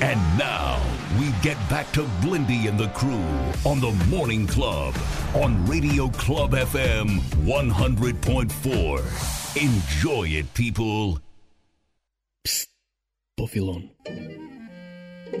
And now we get back to Blindy and the crew on the Morning Club on Radio Club FM 100.4. Enjoy it, people. Psst, Buffilon. Good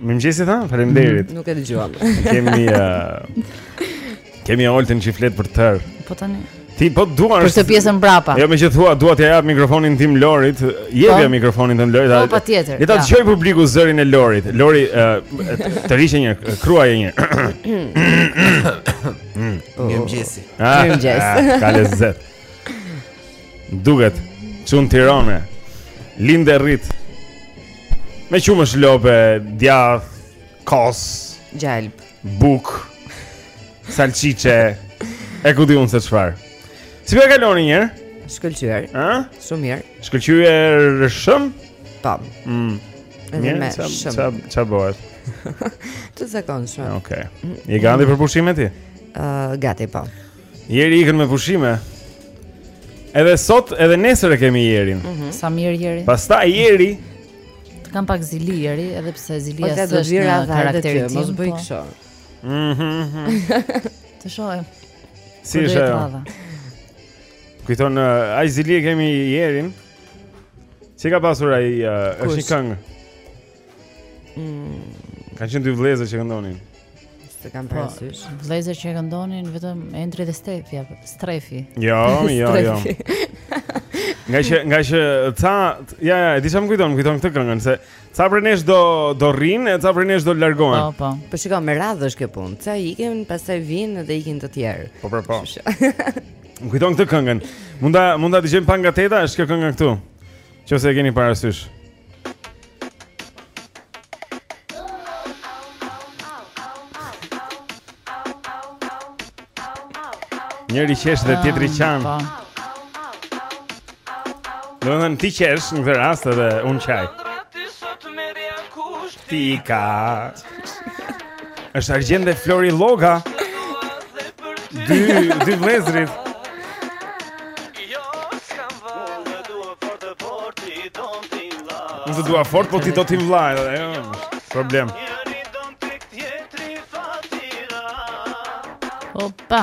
Mirëmëngjesi tha, faleminderit. Mm, nuk e dëgjova. Kemi uh, kemi Olten që flet për tre. Po tani. Ti po thua për këtë pjesën brapa. Jo, meqë thua, dua t'ia jap mikrofonin tim Lorit. Jepja po. mikrofonin tim Lorit. Po patjetër. Le ta dëgjojë publiku zërin e Lorit. Lori, uh, të lutem një, thuaje një. Mirëmëngjesi. Ah, Mirëmëngjes. Ah, ka lezet. Duket, çun Tirone, lind e rrit, me qumësht lope, djath, kos, gjalp, bukë, salçiçe, e ku di unë se çfarë. Si po e kaloni njerëz? Shkëllqyër, shumë mirë. Shkëllqyër shumë? Po. Mm. Edhe më shumë. Ça bëhet? Të zakon shumë. Oke. Okay. Je gati për pushime ti? Uh, gati, po. Jeri ikën me pushime. Edhe sot, edhe nesër e kemi Jerin. Mm -hmm. Sa mirë Jeri. Pastaj Jeri të kam pak zili Jeri, edhe pse zilia po, s'është në karakterin tim. Mos bëj po. kështu. Mhm. mhm. Të shohim. Si është ajo? Kujton, uh, aq zili e kemi Jerin. Si ka pasur ai, uh, është një këngë. Mm. Ka qenë dy vëllezër që këndonin. S'e kam, po, parasysh. Po, vëllezër që këndonin vetëm Endri dhe Stefi apo Strefi. Jo, jo, jo. Nga që nga që ca ja ja, e di ça m'kujton, kujton këtë këngën se ca prej nesh do do rrinë e ca për nesh do largohen. Po, po. Po shikoj me radhë është kjo punë. Ca ikin, pastaj vijnë dhe ikin të tjerë. Po, po, po. Më kujton këtë këngën. Mund ta, mund ta dëgjojmë pak nga teta, është kjo kënga këtu. Qoftë se e keni parasysh. Njëri qesh dhe tjetri ah, qan. Po. Domethënë ti qesh në këtë rast edhe unë qaj. Tika. Është Argjend dhe Flori Lloga. Dy dy vëllezërit. Unë të dua fort, po ti do tim vëlla, dhe, jo, problem. Opa.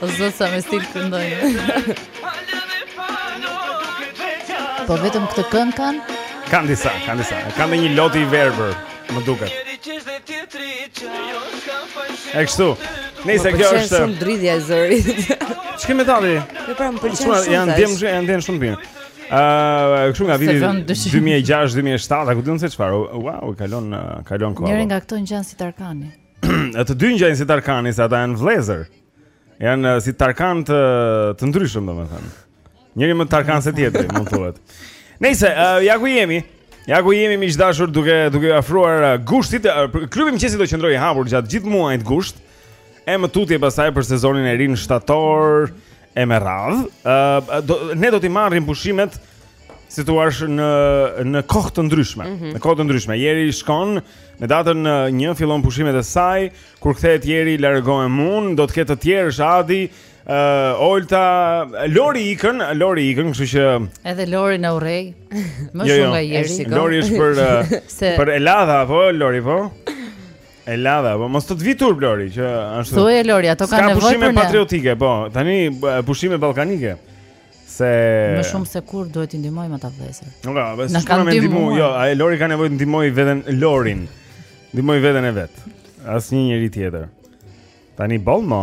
O zot sa me stil këndojnë. Po vetëm këtë këngë kanë? Kanë disa, kanë disa. Kanë një lot i verbër, më duket. E kështu. Se kjo është shumë dridhja e zërit. Ç'ke me tani? Jo, pra më pëlqen shumë. Janë djem, janë djem shumë mirë. Ëh, kështu nga viti 2006-2007, ku di unë se çfarë. Wow, kalon kalon kohë. Njëri nga këto ngjan si Tarkani. Të dy ngjajnë si Tarkani, se ata janë vëllezër. Janë eh, si Tarkanë të të ndryshëm, domethënë. Njëri më Tarkan se tjetri, mund të thuhet. Nëse uh, eh, ja ku jemi, ja ku jemi miq të dashur duke duke iu afruar uh, gushtit, uh, Klubi i Mëngjesit do qëndrojë hapur gjatë gjithë muajit gusht. E më tutje pastaj për sezonin e ri në shtator e me radhë uh, do, Ne do t'i marrim pushimet si të thuash në në kohë të ndryshme. Mm -hmm. Në kohë të ndryshme. Jeri shkon me datën 1 fillon pushimet e saj, kur kthehet Jeri largohem unë, do të ketë të tjerë Shadi, ë uh, Olta, Lori ikën, Lori ikën, kështu që Edhe Lori na urrej. Më jo, shumë jo, nga Jeri. Lori është për uh, se... për Ellada apo Lori po? Ellada, po mos të të vitur Lori që ashtu. Thuaj Lori, ato kanë nevojë për pushime patriotike, po. Tani pushime ballkanike. Se më shumë se kurrë duhet t'i ndihmojmë ata vëllezër. Jo, okay, po, na kanë ndihmuar. Jo, ai Lori ka nevojë të ndihmojë veten Lorin. Ndihmojë veten e vet. Asnjë njeri tjetër. Tani boll mo.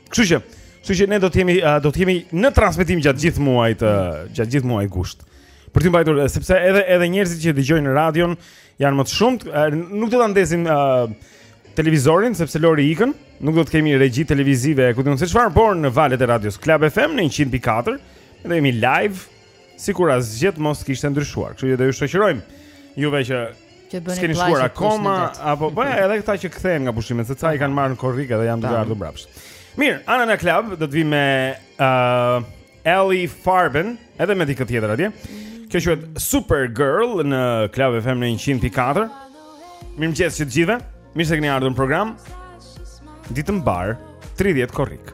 Kështu që, kështu që ne do të jemi do të jemi në transmetim gjatë gjithë muajit, gjatë gjithë muajit gusht. Për t'ju mbajtur sepse edhe edhe njerëzit që dëgjojnë radion janë më të shumtë, nuk do ta ndezim televizorin sepse Lori ikën, nuk do të kemi regji televizive, ku di unë se çfarë, por në valët e radios Club FM në 100.4 dhe jemi live Sikur asgjë të mos kishte ndryshuar. Kështu që do ju shoqërojmë juve që që bëni plazh. Keni shkuar akoma apo po edhe këta që kthehen nga pushimet, se ca i kanë marrë në korrik edhe janë duke ardhur mbrapsht. Mirë, Anna Naklab do të vijë me ë uh, Alle Farben, edhe me dikë tjetër atje. Kjo quhet Supergirl në Club FM në 100.4. Mirëmëngjes të gjithëve. Mirë se keni ardhur në program. Ditë e mbarë, 30 korrik.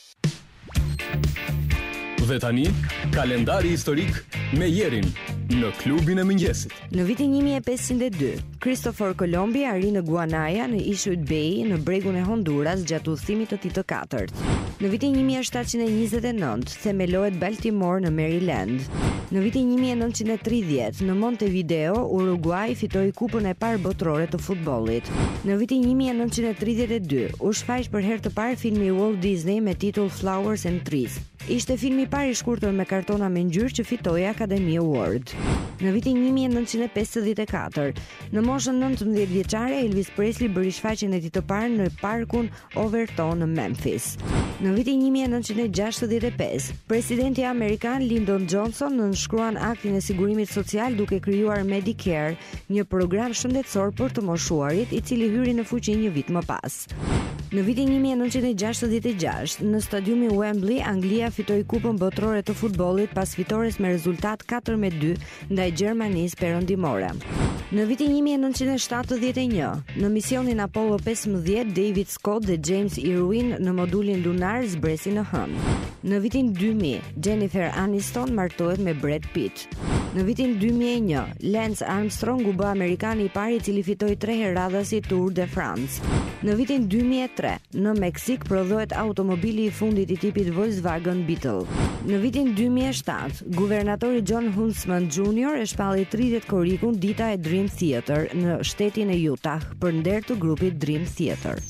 Dhe tani, kalendari historik me Jerin në klubin e mëngjesit. Në vitin 1502, Kristofor Kolombi arrin në Guanaja në ishujt Bay në bregun e Honduras gjatë udhëtimit të tij të katërt. Në vitin 1729, themelohet Baltimore në Maryland. Në vitin 1930, në Montevideo, Uruguay fitoi Kupën e parë Botërore të futbollit. Në vitin 1932, U shfaq për herë të parë filmi i Walt Disney me titull Flowers and Trees. Ishte filmi i parë i shkurtër me kartona me ngjyra që fitoi Academy Award. Në vitin 1954, në moshën nëntëmbëdhjetë vjeçare, Elvis Presley bëri shfaqjen e tij të parë në parkun Overton në Memphis. Në vitin 1965, presidenti amerikan Lyndon Johnson nënshkruan Aktin e Sigurimit Social duke krijuar Medicare, një program shëndetësor për të moshuarit, i cili hyri në fuqi një vit më pas. Në vitin 1966, në stadiumin Wembley, Anglia fitoi Kupën Botërore të Futbollit pas fitores me rezultat 4-2 ndaj Gjermanisë Perëndimore. Në vitin 1971, në misionin Apollo 15, David Scott dhe James Irwin në modulin lunar zbresin në Hënë. Në vitin 2000, Jennifer Aniston martohet me Brad Pitt. Në vitin 2001, Lance Armstrong u bë amerikani i parë i cili fitoi 3 herë radhazi Tour de France. Në vitin 2003, në Meksik prodhohet automobili i fundit i tipit Volkswagen Beetle. Në vitin 2007, guvernatori John Huntsman Jr. e shpalli 30 korrikun dita e Dream Theater në shtetin e Utah për nder të grupit Dream Theater.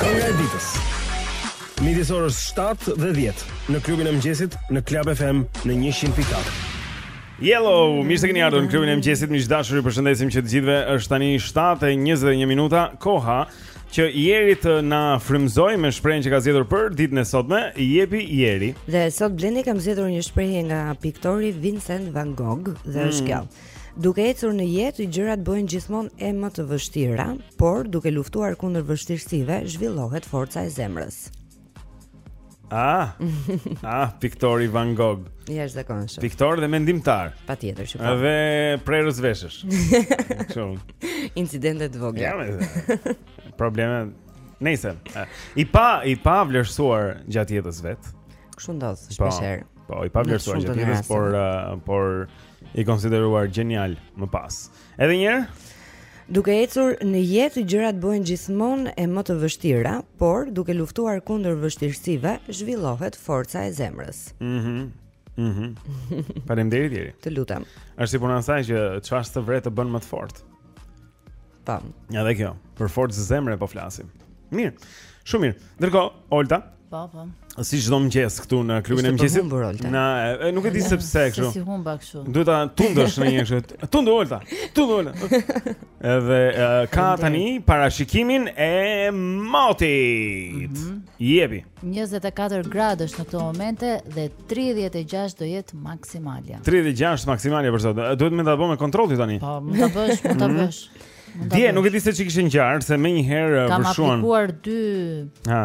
Kënga e ditës. Midis orës 7 dhe 10 në klubin e mëngjesit në Club FM në 100.4. Hello, mirë se keni ardhur në klubin e mëngjesit. Miq të dashur, ju përshëndesim që të gjithëve. Është tani 7:21 minuta. Koha që Jeri të na frymëzojë me shprehjen që ka zgjedhur për ditën e sotme, i jepi Jeri. Dhe sot Blendi kam zgjedhur një shprehje nga piktori Vincent van Gogh dhe është mm. kjo. Duke ecur në jetë, gjërat bëhen gjithmonë e më të vështira, por duke luftuar kundër vështirësive, zhvillohet forca e zemrës. Ah. Ah, piktori Van Gogh. I jashtëzakonshëm. Piktor dhe mendimtar. Patjetër që po. Dhe prerës veshësh. Kështu. Incidente të vogla. Ja, probleme. Nëse i pa i pavlerësuar gjatë jetës vet. Kështu ndodh po, shpesh herë. Po, po, i pavlerësuar gjatë jetës, por uh, por i konsideruar gjenial më pas. Edhe një herë. Duke ecur në jetë gjërat bëhen gjithmonë e më të vështira, por duke luftuar kundër vështirësive zhvillohet forca e zemrës. Mhm. Mm mhm. Mm Faleminderit Jeri. Të lutem. Është si puna e asaj që çfarë të vret të bën më të fortë. Tam. Ja dhe kjo, për forcë zemre po flasim. Mirë. Shumë mirë. Ndërkohë, Olta, Po, po. Si çdo mëngjes këtu në klubin e mëngjesit. Na nuk e di se pse kështu. Si humba kështu. Duhet ta tundësh në një kështu. Tundu Olta. Tundu Olta. Edhe ka tani parashikimin e motit. Mhm. Jepi. 24 gradë është në këto momente dhe 36 do jetë maksimalja. 36 maksimalja për sot. Duhet me ta bë me kontroll tani. Po, mund ta bësh, mund ta mhm. bësh. Dje nuk e di se ç'i kishin ngjarë, se menjëherë vërshuan. Kam aplikuar dy. Ha.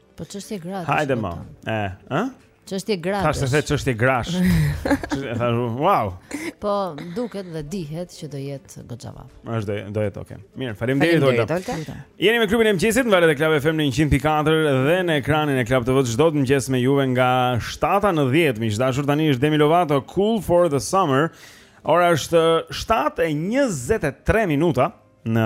Po çështje grash. Hajde më. E, ë? Çështje grash. Tash se çështje grash. Çështje thashë, wow. Po duket dhe dihet që do jetë goxhava. Është do do jetë okay. Mirë, faleminderit Olta. Jeni me klubin e mëngjesit në valët e Club FM në 104 dhe në ekranin e Club TV çdo mëngjes me juve nga 7 në 10. Miq të dashur tani është Demi Lovato Cool for the Summer. Ora është 7:23 minuta në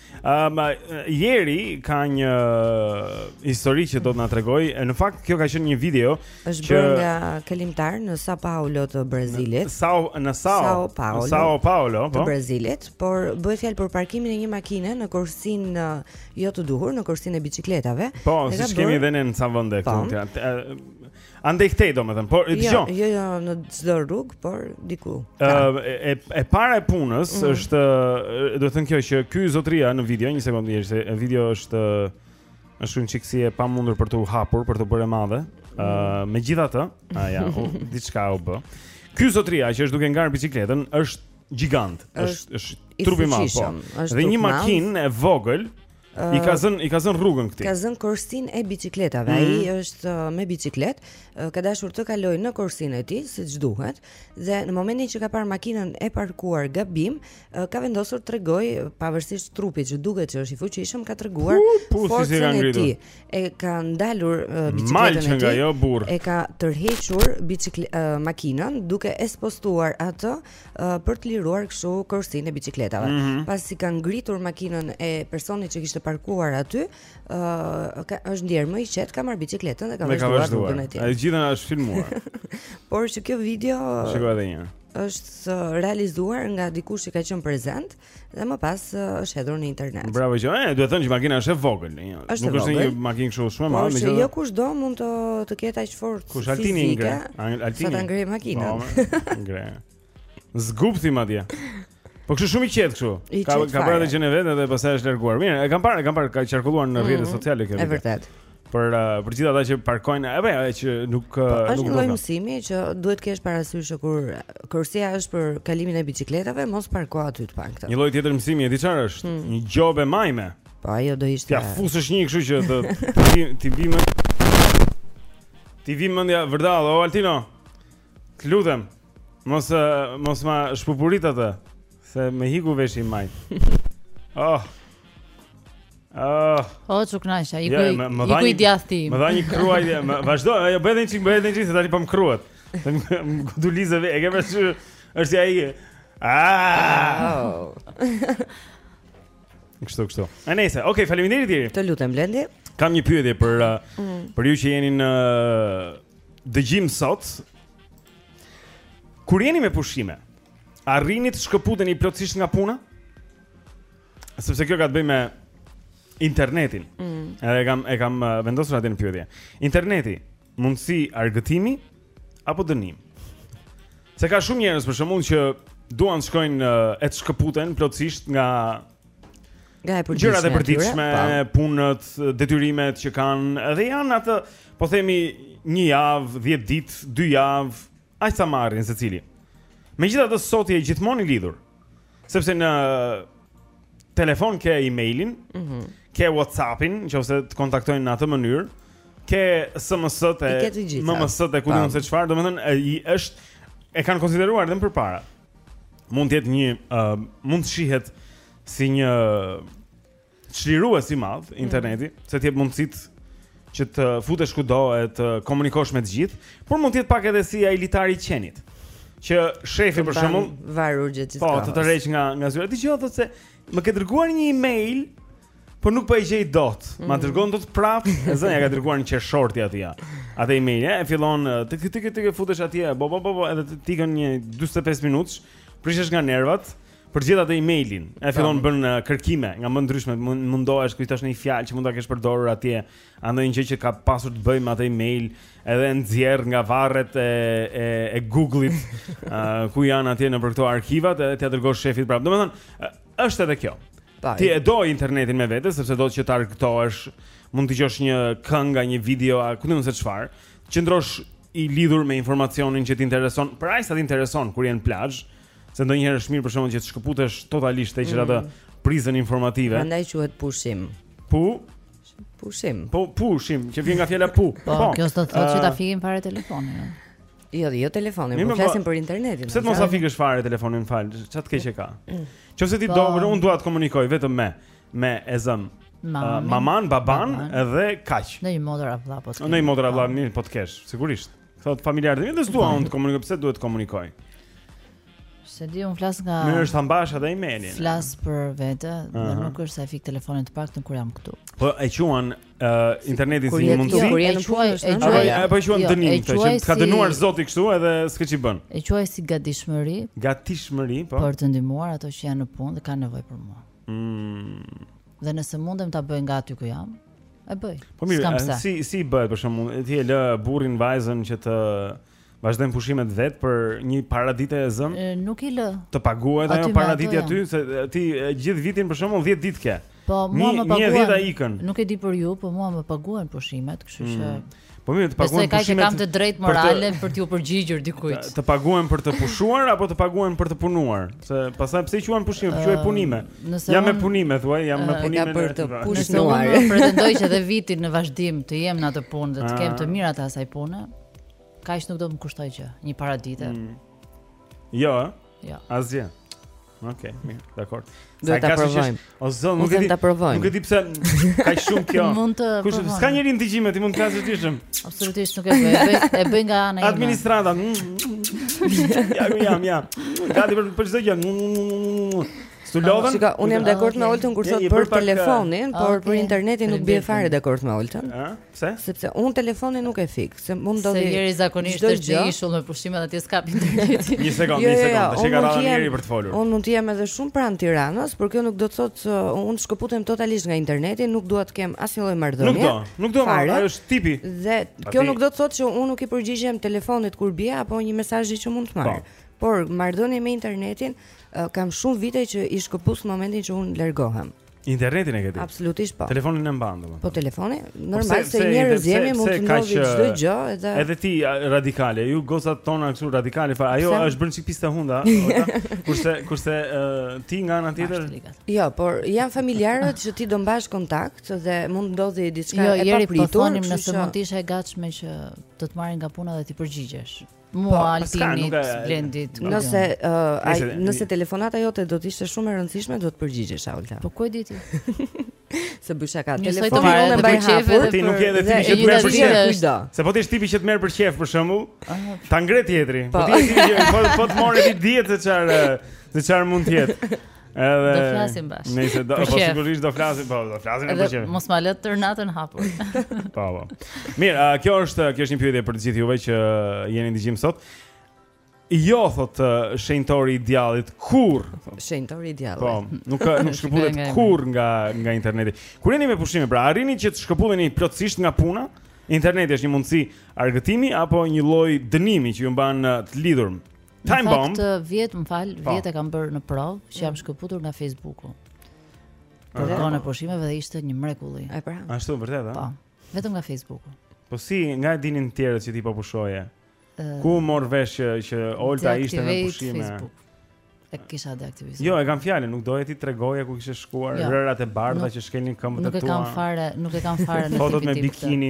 Um, jeri ka një histori që do të na tregojë. Në fakt kjo ka qenë një video që është bërë nga kalimtarë në Sao Paulo të Brazilit. Në Sao në Sao, Sao Paulo. Sao Paulo, po. Të Brazilit, por bëhet fjalë për parkimin e një makine në korsinë jo të duhur, në korsinë e biçikletave. Po, siç kemi dhe ne në sa vende këtu. Po. Andej këtej domethënë, por jo, dëgjoj. Jo, jo, në çdo rrugë, por diku. Ëh, e e para e punës mm. është, do të thënë kjo që ky zotëria në video, një sekondë deri se video është është një çikë si e pamundur për t'u hapur, për t'u bërë e madhe. Ëh, mm. megjithatë, a ja, u diçka u bë. Ky zotëria që është duke ngarë biçikletën është gjigant, është është trup i madh po. Dhe një makinë e vogël I ka zënë i ka zënë rrugën këtij. Ka zënë korsinë e biçikletave. Mm -hmm. Ai mhm. është uh, me biçikletë, uh, ka dashur të kalojë në korsinë e tij siç duhet dhe në momentin që ka parë makinën e parkuar gabim, uh, ka vendosur të tregojë pavarësisht trupit që duket që është i fuqishëm, ka treguar forcën e tij. E ka ndalur uh, biçikletën e tij. Jo, e ka tërhequr biçikletën uh, makinën duke e spostuar atë uh, për të liruar kështu korsinë e biçikletave. Mm -hmm. Pasi ka ngritur makinën e personit që kishte parkuar aty, uh, ka, është ndier më i qetë, ka marrë biçikletën dhe ka vazhduar rrugën e tij. E gjitha është filmuar. Por që kjo video Shikoj edhe një është uh, realizuar nga dikush që ka qenë prezent dhe më pas është hedhur në internet. Bravo që, e, duhet thënë që makina është e vogël, një, jo. është nuk është një makinë kështu shumë e madhe, megjithëse. Po, jo kush do mund të të ketë aq fort. Kush Altini ngre? Altini. Sa ta ngre makina. Po, ngre. Zgupti madje. Po kështu shumë i qetë kështu. Ka ka bërë atë gjënë vetë dhe pastaj është larguar. Mirë, e kam parë, e kam parë ka qarkulluar në rrjetet mm -hmm. sociale kjo. Është vërtet. për uh, për të gjithë ata që parkojnë apo ja, që nuk po, uh, është një lloj mësimi që duhet të kesh parasysh që kur korsia është për kalimin e biçikletave mos parko aty të paktën. Një lloj tjetër mësimi e di çfarë është? Hmm. Një gjobë e majme. Po ajo do ishte. T'ia fusësh një kështu që t'i vijë më t'i vijë mendja vërdallë o Altino. Të lutem. Mos uh, mos ma shpupuris atë se më iku veshi i majtë. Oh. Ah. Oh, ç'u knaqa, i bëj. I bëj djathti. Më dha një kruaj, më vazhdo, ajo bëhet një çik, bëhet një çik se tani po më kruat. Më gudulis ve, e ke ves është ai. Ah. Oh. Kështu, kështu. A nejse, okay, faleminderit dhe. Të lutem Blendi. Kam një pyetje për uh, mm. për ju që jeni në uh, dëgjim sot. Kur jeni me pushime, arrini të shkëputeni plotësisht nga puna? sepse kjo ka të bëjë me internetin. Mm. Edhe e kam e kam uh, vendosur atë në pyetje. Interneti, mundësi argëtimi apo dënim? Se ka shumë njerëz për shembull që duan të shkojnë uh, e të shkëputen plotësisht nga nga e përditshme. Gjërat e përditshme, punët, detyrimet që kanë, edhe janë atë, po themi, një javë, 10 ditë, 2 javë, aq sa marrin secili. Megjithatë sot je gjithmonë i lidhur. Sepse në telefon ke emailin, mm -hmm. ke WhatsAppin, nqoftëse të kontaktojnë në atë mënyrë, ke SMS-t e MMS-t e ku di unë se çfarë, domethënë është e kanë konsideruar edhe më përpara. Mund të jetë një uh, mund të shihet si një çlirues i madh mm. interneti, mm. se të jep mundësit që të futesh kudo e të komunikosh me të gjithë, por mund të jetë pak edhe si ai litari i qenit. Që shefi për shembull varur gjithë gjithë. Po, të tërheq nga nga zyra. Të thotë se më ke dërguar një email, por nuk po e gjej dot. Mm. Ma dërgon dot prap, e zëmë ia ke dërguar në qershor ti atij ia. Atë email, e fillon ti ti ti ti futesh atje, bo bo bo bo, edhe të ikën një 45 minutësh, prishesh nga nervat. Për gjithë atë emailin, e fillon bën uh, kërkime nga më ndryshme, mund mundohesh kujtosh ndonjë fjalë që mund ta kesh përdorur atje, a ndonjë gjë që ka pasur të bëjë me atë email, edhe nxjerr nga varret e e, e Google-it, uh, ku janë atje nëpër këto arkivat, edhe t'ia dërgosh shefit prapë. Domethënë, uh, është edhe kjo. Pa, Ti e do internetin me vete sepse do ti që të argëtohesh, mund të dëgjosh një këngë, ndonjë video, a ku di unë se çfarë. Qëndrosh i lidhur me informacionin që t'intereson, për aq sa t'intereson kur je në plazh, Se ndonjëherë është mirë për shembull që të shkëputesh totalisht ta heqësh mm. prizën informative. Prandaj quhet pushim. Pu pushim. Po pushim, që vjen nga fjala pu. Po, po. kjo s'do të thotë që ta fikim fare telefonin. Jo. Jo, jo telefonin, po, po flasim për internetin. Pse të mos ta fikësh fare telefonin, fal, çfarë të keqe ka. Mm. Nqofse ti po. do, unë dua të komunikoj vetëm me me e zëm. Uh, maman, baban, edhe kaq. Ndonjë motër apo vlla po. Ndonjë motër apo vlla mirë po të kesh, sigurisht. Thot familjarët, edhe s'dua unë të komunikoj, pse duhet të komunikoj? Se di un flas nga Mirë është ta mbash edhe emailin. Flas për vete, uh -huh. nuk është se e fik telefonin të paktën kur jam këtu. Po e quan uh, internetin si mundsi? Kur jam këtu, e quan. Po e quan jo, dënim këtë që ka dënuar Zoti kështu edhe s'ke ç'i bën. E quaj si gatishmëri. Gatishmëri, po. Për të ndihmuar ata që janë në punë dhe kanë nevojë për mua. Mm. Dhe nëse mundem ta bëj nga aty ku jam, E bëj. Po mirë, si si bëhet për shembull, ti e lë burrin vajzën që të vazhdojnë pushimet vet për një paradite e zëmë? Nuk i lë. Të paguhet ajo paradite aty se ti gjithë vitin për shembull 10 ditë ke. Po mua më paguajnë. Një vit ai ikën. Nuk e di për ju, po mua më paguajnë pushimet, kështu që mm. Po mirë, të paguajnë pushimet. Besoj ka që kam të drejtë morale për, të... për t'iu përgjigjur dikujt. Të, të paguajnë për të pushuar apo të paguajnë për të punuar? Se pastaj pse quan pushime, uh, quaj punime. Jam me punime thuaj, jam me punime. Ja për të punuar. Unë pretendoj që edhe vitin në vazhdim të jem në atë punë dhe të kem të mirat e asaj pune. Kaq nuk do të më kushtoj gjë, një paradite. Mm. Jo, jo. Asgjë. Okej, okay, mirë, dakor. Do ta provojmë. O zot, nuk e di. Nuk e di pse ka shumë kjo. Mund të Kush s'ka njeri në dëgjim ti mund të flasësh ti shumë. Absolutisht nuk e bëj. E bëj nga ana ime. Administrata. Ja, ja, ja. Gati për për çdo gjë. S'u lodhën. Shiko, unë jam dakord me Oltën kur thotë për telefonin, por për internetin nuk bie fare dakord me Oltën. Ëh? Pse? Sepse un telefonin nuk e fik, se mund të ndodhi. Se Jeri zakonisht është në një ishull me pushime atje s'ka internet. Një sekond, jo, një jo, jo, sekond, tash e ka radhën Jeri për të folur. Un mund të jem edhe shumë pranë Tiranës, por kjo nuk do të thotë se un shkëputem totalisht nga interneti, nuk dua të kem asnjë lloj marrëdhënie. Nuk do, nuk do, ajo është tipi. Dhe kjo nuk do të thotë se un nuk i përgjigjem telefonit kur bie apo një mesazhi që mund të marr. Po. Por marrëdhënie me internetin kam shumë vite që i shkëpus në momentin që un largohem. Internetin e heq ti. Absolutisht po. Telefonin e mban domethënë. Po telefoni, po normal se njerëz jemi mund të ndodhi çdo gjë edhe. Edhe ti radikale, ju gocat tona këtu radikale, fare ajo është bën çik piska hunda, kurse kurse ti nga ana tjetër. Jo, por janë familjarët që ti do mbash kontakt dhe mund të ndodhi diçka jo, e papritur. Jo, Jeri po thonim nëse mund të ishe e gatshme që të të marrin nga puna dhe t'i përgjigjesh. mua po, Altinit, Blendit. Nëse uh, ai nëse telefonata jote do të ishte shumë e rëndësishme, do të përgjigjesha Olta. Po ku e di ti? Se bëj shaka. Telefonin e mbaj hapur. Ti nuk je edhe tipi që merr për qejf. Se po ti je tipi që të merr për qejf për shembull, ah. ta ngre tjetri. Po, po ti je tipi që po po të more ti dihet se çfarë se çfarë mund të jetë. Edhe do flasim bashkë. Nëse do, po sigurisht do flasim, po do flasim edhe për çfarë. Mos ma lë tër natën hapur. Po, po. Mirë, uh, kjo është, kjo është një pyetje për të gjithë juve që jeni në dëgjim sot. Jo thot uh, shenjtori i djallit kurr. Shenjtori i djallit. Po, nuk nuk shkëputet kurr nga nga interneti. Kur jeni me pushime, pra arrini që të shkëputeni plotësisht nga puna. Interneti është një mundësi argëtimi apo një lloj dënimi që ju mban të lidhur Time. Në fakt eh, vjet, më fal, po. vjet e kam bërë një provë që jam mm. shkëputur nga Facebooku. Për kohën e pushimeve dhe ishte një mrekulli. E pra. Ashtu vërtet, a? Po. Vetëm nga Facebooku. Po si, nga ta dinin të tjerët që ti po pushoje? Eh, Ku mor vesh që që Olta ishte në pushime? Facebook. E kisha deaktivizuar. Jo, e kam fjalën, nuk doje t'i tregoje ku kishe shkuar, jo, rërat e bardha që shkelin këmbët e tua. Nuk e kam fare, nuk e kam fare në fotot me bikini.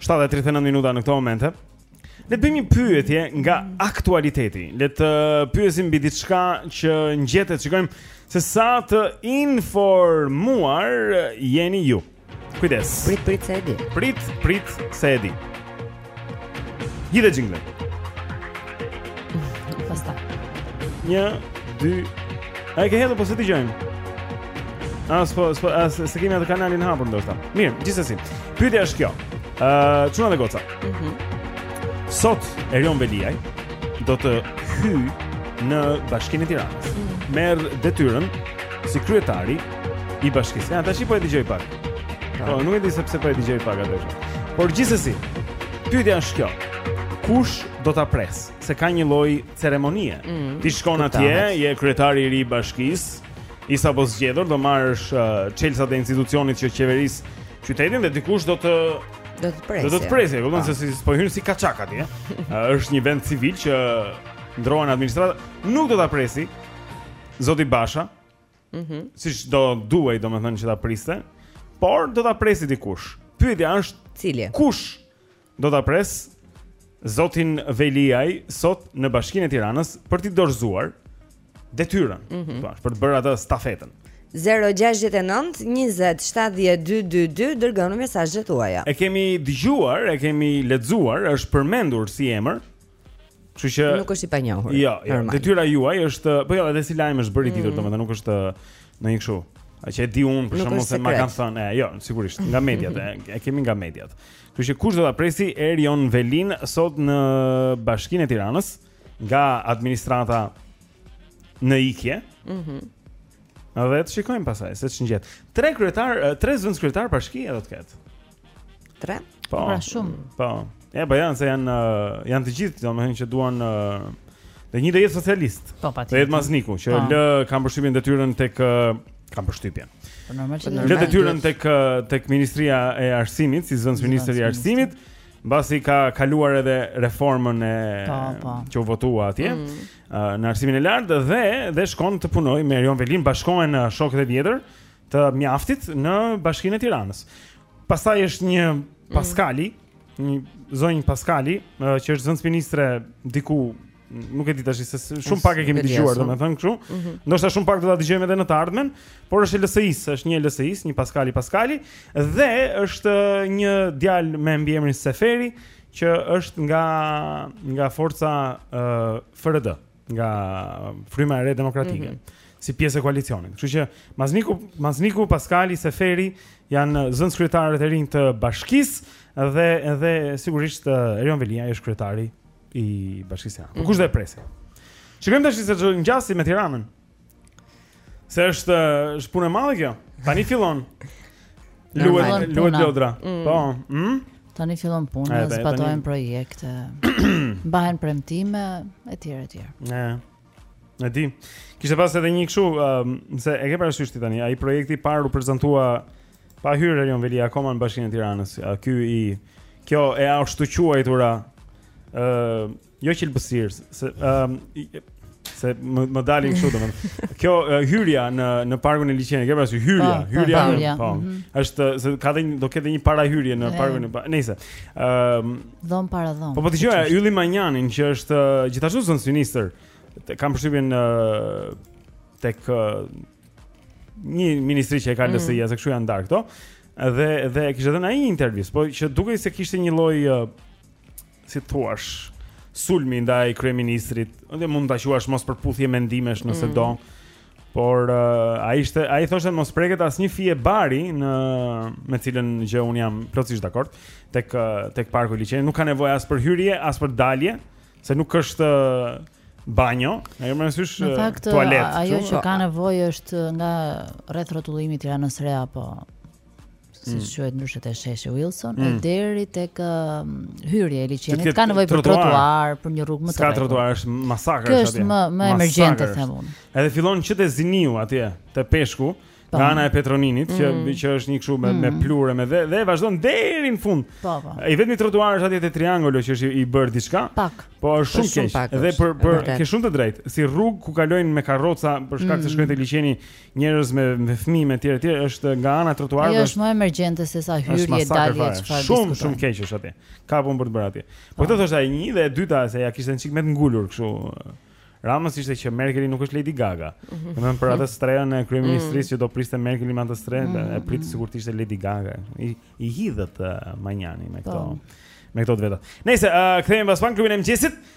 7:39 minuta në këto momente. Le të bëjmë një pyetje nga aktualiteti. Le të pyesim mbi diçka që ngjet dhe të, shikojmë se sa të informuar jeni ju. Kujdes. Prit prit se e di. Prit prit se e di. Gjeje jinglen. Pasta. Një, dy. A e ke hedhur po s'e dëgjojmë? As po, po a s'e kemi atë kanalin hapur ndoshta. Mirë, gjithsesi. Pyetja është kjo. Ë, uh, çuna dhe goca. Mhm. Mm Sot Erion Veliaj do të hyj në Bashkinë e Tiranës. Mm -hmm. Merr detyrën si kryetari i bashkisë. Ja, tashi po e dëgjoj pak. Po, nuk e di sepse po e dëgjoj pak atë. Por gjithsesi, pyetja është kjo. Kush do ta pres, se ka një lloj ceremonie. Mm, Ti shkon atje, je kryetari i ri i bashkisë, i sapo zgjedhur, do marrësh uh, çelësat e institucionit që qeveris qytetin dhe dikush do të do të presi. Do të presi, e kupton po. se s'po hyn si kaçak atje. uh, është një vend civil që ndrohen administrata, nuk do ta presi zoti Basha. Mhm. Mm siç do duhej, domethënë që ta priste, por do ta presi dikush. Pyetja është, cili? Kush? Do ta pres zotin Veliaj sot në Bashkinë e Tiranës për t'i dorëzuar detyrën, mm -hmm. thua, për të bërë atë stafetën. 069 20 70 222 dërgoni mesazhet tuaja. E kemi dëgjuar, e kemi lexuar, është përmendur si emër. Kështu që nuk është i panjohur. Jo, jo. Detyra juaj është, po jo, edhe si lajm është bërë i ditur, mm. domethënë nuk është ndonjë kështu. A që e di unë për shkakun se s'ma kanë thënë, e, jo, sigurisht, nga mediat, e, e kemi nga mediat. Kështu që kush do ta presi Erion Velinë sot në Bashkinë e Tiranës nga administrata në ikje? Mhm. Mm Edhe të shikojmë pasaj se ç'ngjet. Tre kryetarë, tre zëvendëskryetarë bashkie do të ketë. 3. Po. Pra shumë. Po. Ja, po janë se janë uh, janë të gjithë, domethënë që duan uh, të një jetë socialist. Po, pa të jetë Mazniku, që po. lë kam përshtypjen detyrën tek uh, kam përshtypjen. Po normal që lë detyrën tek tek Ministria e Arsimit, si zëvendës ministri i Arsimit. Mbasi ka kaluar edhe reformën e pa, po, pa. Po. që u votua atje mm. në arsimin e lartë dhe dhe shkon të punojë me Erion Velinë, bashkohen shokët e vjetër të Mjaftit në bashkinë e Tiranës. Pastaj është një mm. Paskali, mm. një zonjë Paskali, që është zëvendësministre diku nuk e di tash se shumë pak e kemi dëgjuar domethënë kështu. Mm -hmm. Ndoshta shumë pak do ta dëgjojmë edhe në të ardhmen, por është e LSI-së, është një e LSI-së, një Paskali Paskali dhe është një djalë me mbiemrin Seferi që është nga nga forca uh, FRD. nga Fryma e Re Demokratike. Mm -hmm si pjesë e koalicionit. Kështu që Mazniku, Mazniku, Paskali, Seferi janë zëvendëskryetarët e rinj të bashkisë dhe edhe sigurisht Erion Veliaj është kryetari i bashkisë. Po kush do e presin? Shikojmë tash se ç'ngjan me Tiranën. Se është është punë e madhe kjo. Tani fillon. Luhet luhet lodra. Mm. Po, hm? Tani fillon puna, zbatohen tani... projekte, mbahen premtime etj etj. Ne. Ne di. Kishte pas edhe një kështu, um, se e ke parasysh ti tani, ai projekti i parë u prezantua pa hyrë Erion Veliaj akoma në Bashkinë e Tiranës. Ky i kjo e ashtuquajtura ë uh, Jo qelbësirë, se ëm um, se më, më dalin kështu domethënë. Kjo uh, hyrja në në parkun e liqenit, ke parasysh hyrja, pa, po, po, hyrja, pa, hyrja. Po. Mm -hmm. Është se ka dhe një, do ketë një parahyrje në parkun e nëse. Ëm um, dhomë paradhomë. Po po dëgjoja Ylli Manjanin që është uh, gjithashtu zëvendësministër. Kam përshtypjen uh, tek uh, një ministri që e ka LSI, mm. se kështu janë ndarë këto. Dhe dhe kishte dhënë ai një intervistë, po që dukej se kishte një lloj uh, si thua, sulmi ndaj kryeministrit, edhe mund ta quash mospërputhje mendimesh nëse mm. do. Por uh, ai ishte, ai thoshte mos preket asnjë fije bari në me cilën gjë unë jam plotësisht dakord tek uh, tek parku i liqenit, nuk ka nevojë as për hyrje, as për dalje, se nuk është uh, banjo, e kemi mësuar në uh, fakt, tualet. Ajo që ka nevojë është nga rrethrrotullimi i Tiranës së Re apo si mm. quhet ndryshe te sheshi Wilson mm. e deri tek uh, hyrja e liqenit ka nevojë për trotuar për një rrugë më të rrethë. S'ka trotuar është masakër atje. Kjo është më më emergjente them unë. Edhe fillon që te Ziniu atje te Peshku po. nga ana e Petro Ninit që mm. që është një kështu me mm. me pluhur me dhe dhe vazhdon deri në fund. Po po. I vetmi trotuar është atje te Triangolo që është i bërë diçka. Pak. Po është shumë keq. Dhe për për ke shumë të drejtë. Si rrugë ku kalojnë me karroca për shkak se mm. shkojnë te liqeni njerëz me me fëmijë me tjerë tjerë është nga ana e trotuareve. Ajo është më emergjente se sa hyrje dalje çfarë. Shumë shumë keq është atje. Ka punë për të bërë atje. Po këtë po. thoshte ai një dhe e dyta se ja kishte një çik me të ngulur kështu. Ramës ishte që Merkeli nuk është Lady Gaga. Mhm. Do të thënë për atë strehën e kryeministrisë mm. që do priste Merkeli me atë strehë, mm. e priti sikur të ishte Lady Gaga. I, i hidhet uh, Manjani me këto. Po. Me këto vjetë. Nëse uh, kthehemi pas Fan Klubit e mëngjesit,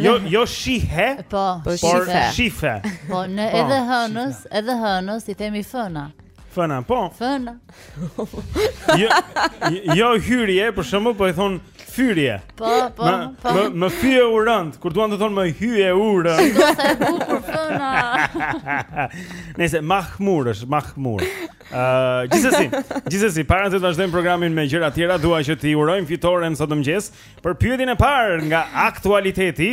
Jo, jo shihe, po, po shife. shife. Po, në po, edhe hënës, edhe hënës i themi fëna. Fëna, po. Fëna. Jo, jo hyrje, për shembull po i thon fyrje. Po, po, më, po. Më më fyje rëndë, kur duan të thonë më hyje rëndë. Sa e bukur fëna. Nëse mahmur është mahmur. Ëh, uh, gjithsesi, gjithsesi para se të vazhdojmë programin me gjëra të tjera, dua që t'i urojmë fitoren sot në mëngjes. Për pyetjen e parë nga aktualiteti,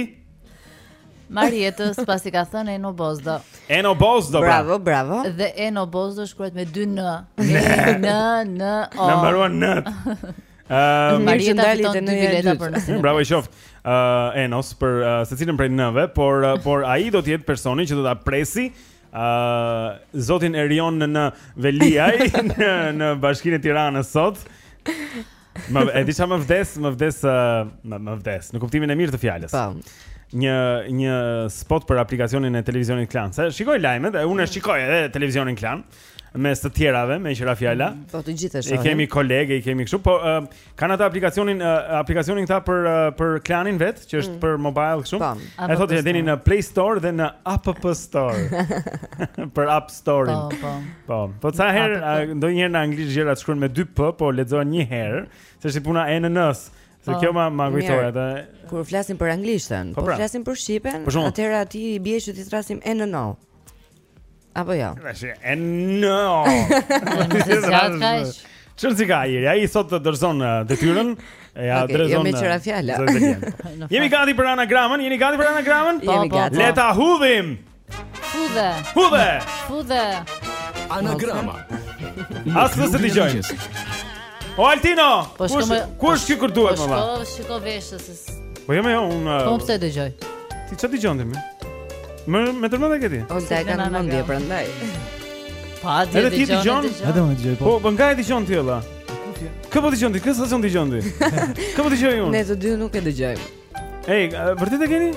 Marietës pasi ka thënë Eno Bozdo. Eno Bozdo. Pra. Bravo, bravo. Dhe Eno Bozdo shkruhet me dy n. N n o. Na mbaruan n. Ëm Marieta fiton dy bileta për nesër. Bravo i qoftë. Uh, Enos për uh, secilin prej neve, por uh, por ai do të jetë personi që do ta presë uh, zotin Erion në Veliaj në në bashkinë e Tiranës sot. Ma e di sa më vdes, më vdes, më më vdes. Në kuptimin e mirë të fjalës. Tam. Një një spot për aplikacionin e televizionit Klan. Sa shikoj lajmet, e unë e shikoj edhe televizionin Klan mes të tjerave meqë ra fjala. Po të gjithë e I shohin. kemi kolegë, i kemi kështu, po uh, kanë atë aplikacionin uh, aplikacionin këta për uh, për Klanin vetë, që është për mobile kështu. Tam. E thotë që e gjeni në Play Store dhe në App Store. për App Store. Po, po. Po, po sa herë ndonjëherë në anglisht gjërat shkruhen me 2 p, po lexohen një herë, se është puna e n-së. Se po, kjo ma ma kujtoi atë. Kur flasim për anglishten, po, po pra. flasim për shqipen, atëherë aty i bie që t'i thërrasim e në no. Apo jo. Tash e no. Çfarë si ka ai? Ai sot të dorëzon uh, detyrën. Ja okay, drejton. Jemi uh, që ra fjala. Jemi gati për anagramën, jeni gati për anagramën? Po, po, po. Le ta hudhim. Hudhe. Hudhe. Hudhe. Anagrama. Unë s'e dëgjoj. O Altino, po kush shkome, kush ky kur duhet më vao? Po shiko veshët. Po jam jo, jo unë. Po pse dëgjoj? Ti çfarë dëgjon ti më? Me tërë mend e ke ti? Po ta kam mendjen prandaj. Pa di dëgjon. Edhe ti dëgjon? Edhe unë dëgjoj po. Po po nga e dëgjon ti vëlla. Kë po dëgjon ti? Kë stacion dëgjon ti? Kë po dëgjoj unë? Ne të dy nuk e dëgjojmë. Ej, vërtet e keni?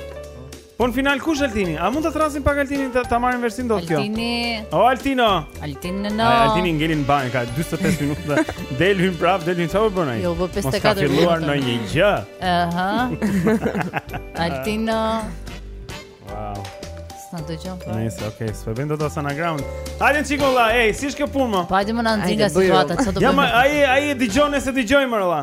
Po në final kush Altini? A mund ta thrasim pak Altinin ta, ta marrim vesh dot kjo? Altini. O Altino. Altini në. Ai Altini ngeli n'banjë ka 45 minuta. del hyn prap, del hyn çfarë bën ai? Jo, po 54 minuta. Ka filluar në një gjë. Aha. Altino. Wow. Sna do jam. Po. Nice, okay. S'po vjen dot asana ground. Hajde çik o vlla, ej, si është kjo punë më? Hajde më na nxjerr nga situata, çfarë do bëjmë? Ja, ai ai e dëgjon s'e dëgjojmë vlla.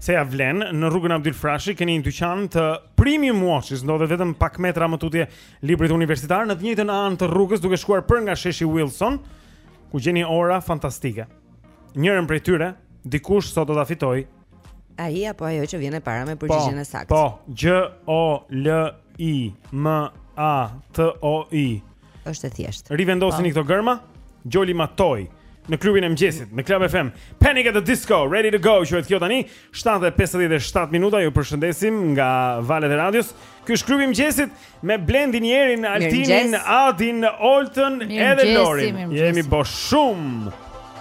Se ia vlen në rrugën Abdyl Frashëri keni një dyqan të Premium Watches, ndodhet vetëm pak metra më tutje librit universitar në të njëjtën anë të rrugës duke shkuar për nga sheshi Wilson, ku gjeni ora fantastike. Njërën prej tyre dikush sot do ta fitoj. Ai apo ajo që vjen e para me po, përgjigjen e saktë. Po, GJ O L I M A T O I. Është e thjeshtë. Rivendosini këto gërma. Gjolimatoi në klubin e mëngjesit, në Club FM. Panic at the Disco, ready to go. Quhet kjo tani 7:57 minuta. Ju përshëndesim nga valët e radios. Ky është klubi i mëngjesit me Blendin, Jerin, Altinin, Adin, Oltën edhe Lorin. Jemi bo shumë.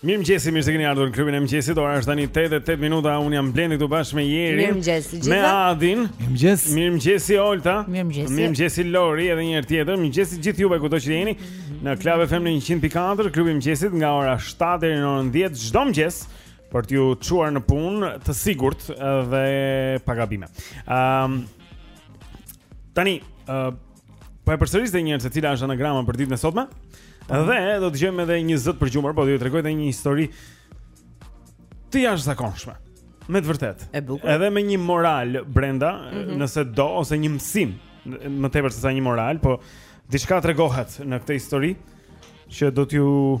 Mirë mëgjesi, mirë se keni ardhur në klubin e mëgjesit Ora është tani 8:08 minuta, unë jam Blendi këtu bashkë me Jerin Mirë mëgjesi gjithë Me Adin Mirë mëgjesi Mirë mëgjesi Olta Mirë mëgjesi Mirë mëgjesi Lori edhe një herë tjetër Mirë mëgjesi gjithë juve kudo që jeni Në Club FM në 100.4, klubi i mëgjesit nga ora 7 deri në orën 10 Çdo mëgjes për t'ju çuar në punë të sigurt dhe pa gabime. Ëm um, tani uh, po e përsëris edhe një herë se cila është anagrama për ditën e sotme. Mhm. Dhe do të dëgjojmë edhe një zë për gjumër, po do ju tregoj edhe një histori të jashtëzakonshme. Me të vërtet. E bukur. Edhe me një moral brenda, mm -hmm. nëse do ose një mësim, më tepër se sa një moral, po diçka tregohet në këtë histori që do t'ju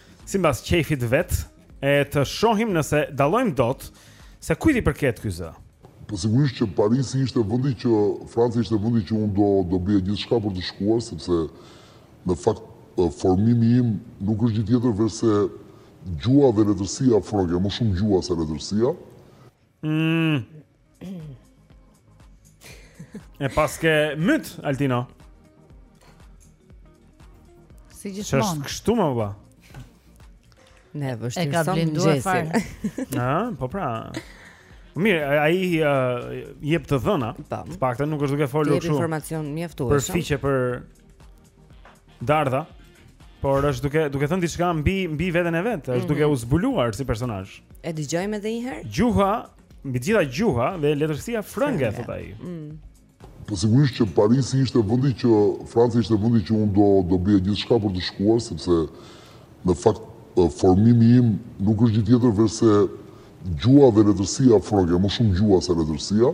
Simbas qejfit të vet, e të shohim nëse dallojmë dot se kujt i përket ky zë. Po sigurisht që Parisi ishte vendi që Franca ishte vendi që unë do të bëja gjithçka për të shkuar sepse në fakt formimi im nuk është gjë tjetër veçse gjuha dhe letërsia frënge, më shumë gjuha se letërsia. Mm, E paske myt Altino. Si gjithmonë. Është kështu mo vëlla. E vështirë sa mëngjesi. Na, po pra. Mirë, ai uh, jep të dhëna. Po. Të paktën nuk është duke folur kështu. Jep informacion mjaftueshëm. Për fiqe për Dardha. Por është duke duke thënë diçka mbi mbi veten e vet, është mm -hmm. duke mhm. u zbuluar si personazh. E dëgjojmë edhe një herë. Gjuha, mbi të gjitha gjuha dhe letërsia frënge thotë ai. Mm. Po sigurisht që Parisi ishte vendi që Franca ishte vendi që unë do të bëja gjithçka për të shkuar sepse në fakt formimi im nuk është gjë tjetër veçse gjuha dhe letërsia frënge, më shumë gjuha se letërsia.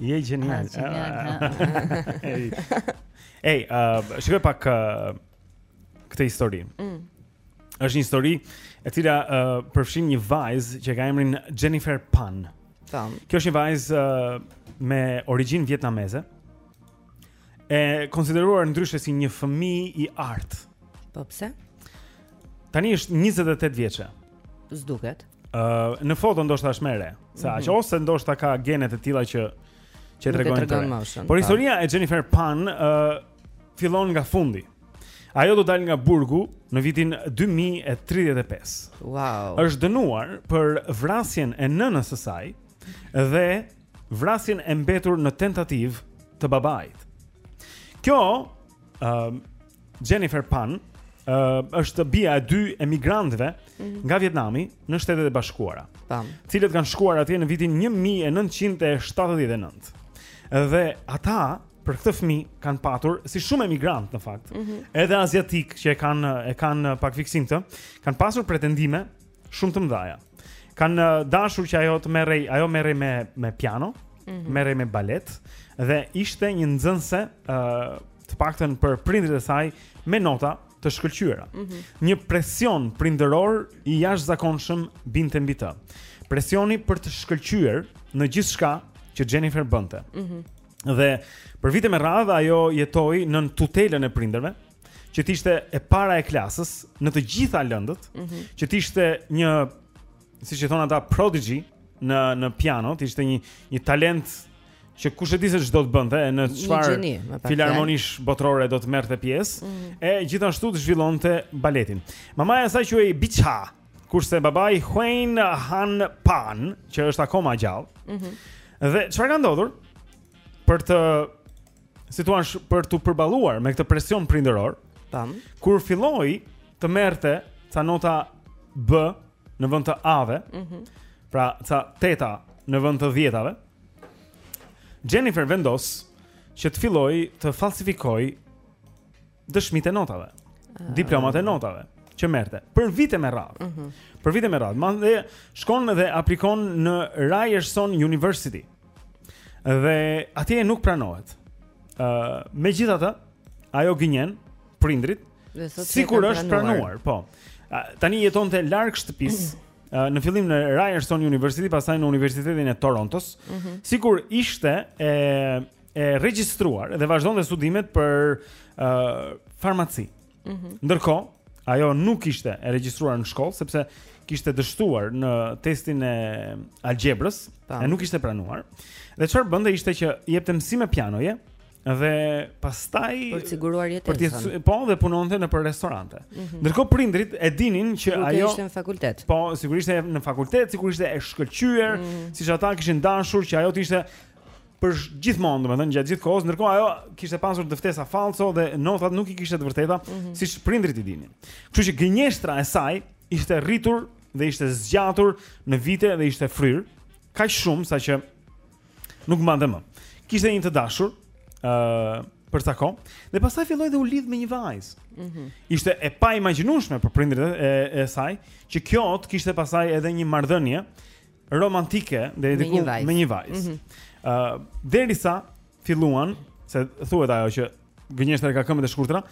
Je gjenial. Ej. Ej, uh, shiko pak uh, këtë histori. Mm. Është një histori e cila uh, përfshin një vajzë që e ka emrin Jennifer Pan. Tam. Kjo është një vajzë uh, me origjinë vietnameze. E konsideruar ndryshe si një fëmijë i artë Po pse? Tani është 28 vjeçe S'duket uh, Në foto ndoshta është më e re sa mm -hmm. ose ndoshta ka genet e tila që Që e tregojnë të re Por historia e Jennifer Pan uh, fillon nga fundi Ajo do dalë nga burgu në vitin 2035. Wow. Është dënuar për vrasjen e nënës së saj dhe vrasjen e mbetur në tentativë të babait. Kjo ë uh, Jennifer Pan uh, është bija e dy emigrantëve mm -hmm. nga Vietnami në Shtetet e Bashkuara. Tam. Të cilët kanë shkuar atje në vitin 1979. Dhe ata për këtë fëmijë kanë patur si shumë emigrantë në fakt, mm -hmm. edhe aziatikë që e kanë e kanë pak fiksim këtë, kanë pasur pretendime Shumë të mëdha. Kanë dashur që ajo të merrej, ajo merrej me me piano, mm -hmm. merrej me balet dhe ishte një nxënëse ë uh, të paktën për prindërit e saj me nota të shkëlqyera. Mm -hmm. Një presion prindëror i jashtëzakonshëm binte mbi të. Presioni për të shkëlqyer në gjithçka që Jennifer bënte. Mm -hmm. Dhe për vite me radhë ajo jetoi nën tutelën e prindërve. Mm që të ishte e para e klasës në të gjitha lëndët, mm -hmm. që të ishte një siç i thonë ata prodigy në në piano, të ishte një një talent që kush e di se ç'do të bënte e në çfarë filharmonish botërore do të merrte pjesë, mm -hmm. e gjithashtu të zhvillonte baletin. Mamaja e saj quhej Bicha, kurse babai Huain Han Pan, që është akoma gjallë. Mm -hmm. Dhe çfarë ka ndodhur? Për të si thua për t'u përballuar me këtë presion prindëror. Tam. Kur filloi të merrte ca nota B në vend të A-ve. Mhm. Mm pra ca teta në vend të dhjetave. Jennifer vendos që të fillojë të falsifikojë dëshmitë e notave, ah. diplomat e notave që merrte për vite me radhë. Mm -hmm. Për vite me radhë, madje shkon dhe aplikon në Ryerson University. Dhe atje nuk pranohet. Ë, uh, megjithatë, ajo gënjen prindërit sikur është pranuar, po. Uh, tani jetonte larg shtëpisë. Mm -hmm. Uh, në fillim në Ryerson University, pastaj në Universitetin e Torontos, mm -hmm. sikur ishte e e regjistruar dhe vazhdonte studimet për ë uh, farmaci. Mm -hmm. Ndërkohë, ajo nuk ishte e regjistruar në shkollë sepse kishte dështuar në testin e algjebrës, e nuk ishte pranuar. Dhe çfarë bënte ishte që jepte mësime pianoje dhe pastaj për të siguruar jetën. Për të po dhe punonte nëpër restorante. Mm -hmm. Ndërkohë prindërit e dinin që ajo ishte në fakultet. Po, sigurisht në fakultet, sigurisht e shkëlqyer, mm -hmm. siç ata kishin dashur që ajo të ishte përgjithmonë, domethënë gjatë gjithë kohës, ndërkohë ajo kishte pasur dëftesa falso dhe notat nuk i kishte të vërteta, mm -hmm. siç prindërit i dinin. Kështu që gënjeshtra e saj ishte rritur dhe ishte zgjatur në vite dhe ishte fryrë, kaq shumë sa që nuk mbante më. Kishte një të dashur, ë uh, për ca kohë, dhe pastaj filloi dhe u lidh me një vajzë. Mm -hmm. Ishte e paimagjinueshme për prindërit e, e saj që kjo të kishte pastaj edhe një marrëdhënie romantike deri diku me një vajzë. Mhm. Ë uh, derisa filluan, se thuhet ajo që gënjeshtra ka këmbët e shkurtra,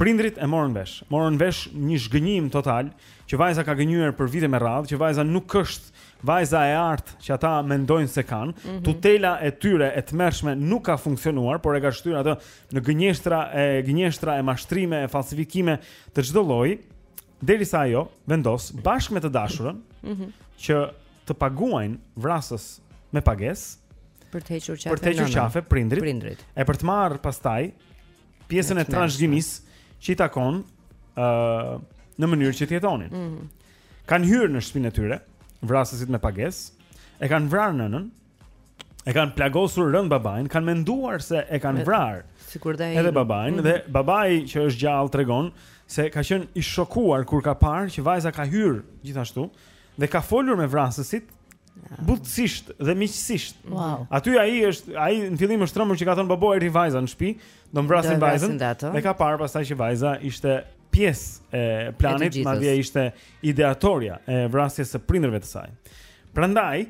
prindërit e morën vesh. Morën vesh një zhgënjim total që vajza ka gënjyer për vite me radhë, që vajza nuk është vajza e artë që ata mendojnë se kanë. Mm -hmm. Tutela e tyre e tmerrshme nuk ka funksionuar, por e ka shtyrë atë në gënjeshtra e gënjeshtra e mashtrime e falsifikime të çdo lloji. Derisa ajo vendos bashkë me të dashurën, mm -hmm. që të paguajnë vrasës me pagesë për të hequr qafe, për të hequr qafe prindërit, prindërit. E për të marrë pastaj pjesën e trashëgimisë që i takon ë uh, në mënyrë që të jetonin. Mm -hmm. Kanë hyrë në shtëpinë e tyre, vrasësit me pagesë, e kanë vrarë nënën, e kanë plagosur rëndë babain, kanë menduar se e kanë vrarë edhe babain mm -hmm. dhe babai që është gjallë tregon se ka qenë i shokuar kur ka parë që vajza ka hyrë gjithashtu dhe ka folur me vrasësit ah. butësisht dhe miqësisht. Wow. Aty ai është, ai në fillim është trembur që ka thënë babai rri vajza në shtëpi, do m'vrasin vajzën. Dhe ka parë pastaj që vajza ishte pjesë e planit, madje ishte ideatorja e vrasjes së prindërve të saj. Prandaj,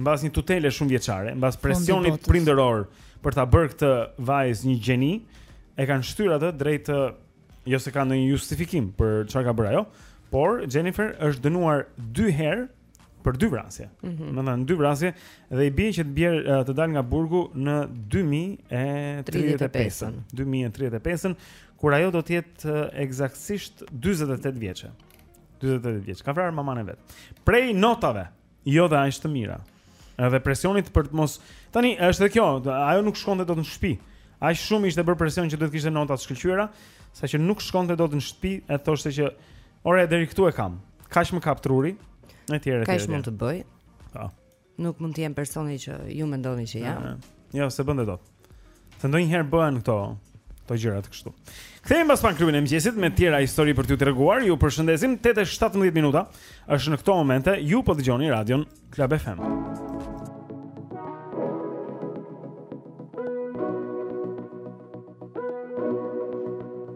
mbas një tutele shumëvjeçare, mbas presionit prindëror për ta bërë këtë vajzë një gjeni, e kanë shtyrë atë drejt jo se ka ndonjë justifikim për çfarë ka bërë ajo, por Jennifer është dënuar dy herë për dy vrasje. Mm -hmm. Domethënë dy vrasje dhe i bie që të bjerë të dalë nga burgu në 2035-ën. 2035-ën kur ajo do të jetë ekzaktësisht 48 vjeçe. 48 vjeç. Ka vrarë mamanë e vet. Prej notave Jo dhe aq të mira. Edhe presionit për të mos tani është edhe kjo, ajo nuk shkonte dot në shtëpi. Aq shumë ishte bërë presion që duhet të kishte nota të shkëlqyera, saqë nuk shkonte dot në shtëpi e thoshte që ore deri këtu e kam. Kaq më kap truri? Në etj. Kaq mund të bëj? Po. Nuk mund të jem personi që ju mendoni që jam. Jo, s'e bënte dot. Se ndonjëherë bëhen këto këto gjërat kështu. Kthehemi pas pak n'klubin e mëngjesit me tjera histori për t'ju treguar. Ju përshëndesim 8:17 minuta. Është në këto momente ju po dëgjoni radion Club FM.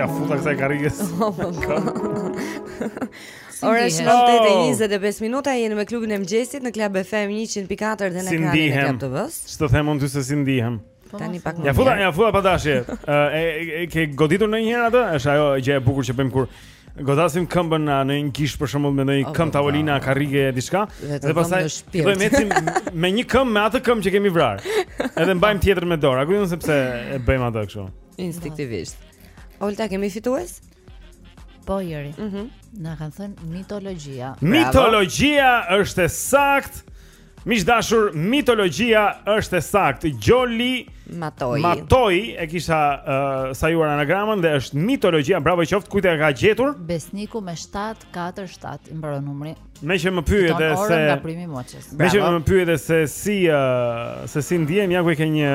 Ja futa kësaj karriges. Ora është 9:25 minuta, jemi me klubin e mëngjesit në Club FM 104 dhe në ekranin e Club TV-së. Ç'të them unë ty se si ndihem? Po, Tani pak më. Ja futa, ja futa pa dashje. Ë e ke goditur ndonjëherë atë? Është ajo gjë e bukur që bëjmë kur godasim këmbën në një gisht për shembull me ndonjë këmbë tavoline karrige diçka dhe pastaj bëjmë ecim me një këmbë me atë këmbë që kemi vrarë. Edhe mbajmë tjetrën me dorë. A kujton sepse e bëjmë atë kështu? Instinktivisht. Olta kemi fitues? Po Jeri. Mhm. Na kanë thënë mitologjia. Mitologjia është e saktë. Miq të dashur, mitologjia është e saktë. Gjoli Matoi. Matoi e kisha uh, sajuar anagramën dhe është mitologjia. Bravo qoftë kush e ka gjetur. Besniku me 747 i mbaron numri. Meqë më pyete se nga primi Moçës. Meqë më pyete se si uh, se si ndihem, ja ku e ke një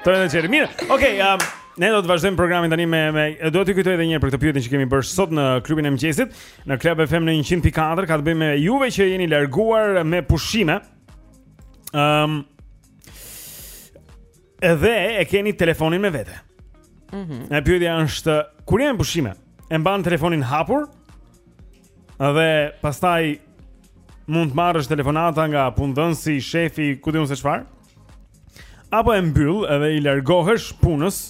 Të rëndë qërë, mirë, okej, okay, um, ne do të vazhdojmë programin tani me, me Duhet t'ju kujtoj edhe njëherë për këtë pyetjen që kemi bërë sot në klubin e mëngjesit Në Club FM në 100.4, ka të bëjë me juve që jeni larguar me pushime um, Edhe e keni telefonin me vete mm -hmm. E pyetja është, kur je me pushime, e mban telefonin hapur Dhe pastaj mund të marrësh telefonata nga punëdhënësi, shefi, ku di un se çfarë. Apo e mbyll edhe i largohesh punës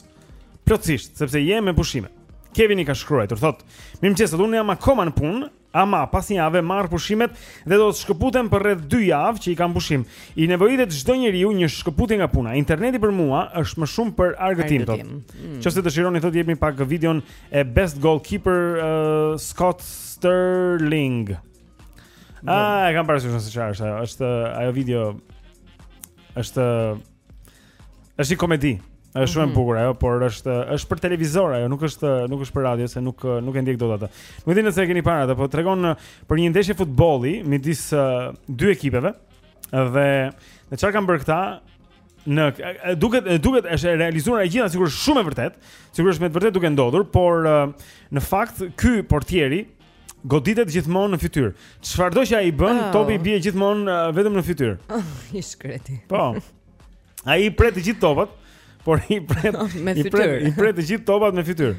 plotësisht, sepse je me pushime. Kevini ka shkruar, thotë: "Mirëmëngjes, unë jam akoma në punë, ama pas një jave marr pushimet dhe do të shkëputem për rreth 2 javë që i kam pushim. I nevojitet çdo njeriu një shkëputje nga puna. Interneti për mua është më shumë për argëtim. Nëse mm. dëshironi të jepni pak videon The best goalkeeper uh, Scott Sterling. Ah, e kam parasysh se ça është ajo. Është ajo video është është një komedi. Është shumë e mhm. bukur ajo, por është është për televizor ajo, nuk është nuk është për radio se nuk nuk e ndjek dot atë. Nuk e di nëse e keni parë atë, po tregon për një ndeshje futbolli midis dy ekipeve dhe në çfarë kanë bërë këta? Në duket duket është realizuar e gjitha sikur shumë e vërtet, sikur është me të vërtetë duke ndodhur, por në fakt ky portieri goditet gjithmonë në fytyrë. Çfarëdo që ai bën, oh. topi i bie gjithmonë vetëm në fytyrë. Oh, I shkreti. Po. Ai i pret të gjithë topat, por i pret me fytyrë. I pret të gjithë topat me fytyrë.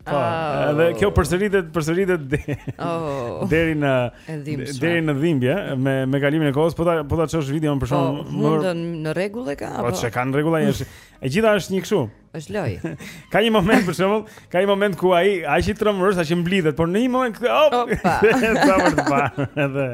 Po, oh. dhe kjo përsëritet, përsëritet de, oh. deri në deri në dhimbje me me kalimin e kohës, po ta po ta çosh videon për shkak po, mundën në rregull e ka po, apo? Po çe kanë rregull ai është. E gjitha është një kështu. Është loj. ka një moment për shembull, ka një moment ku ai ai është tmerruar, ai mblidhet, por në një moment op. Sa për të pa. Edhe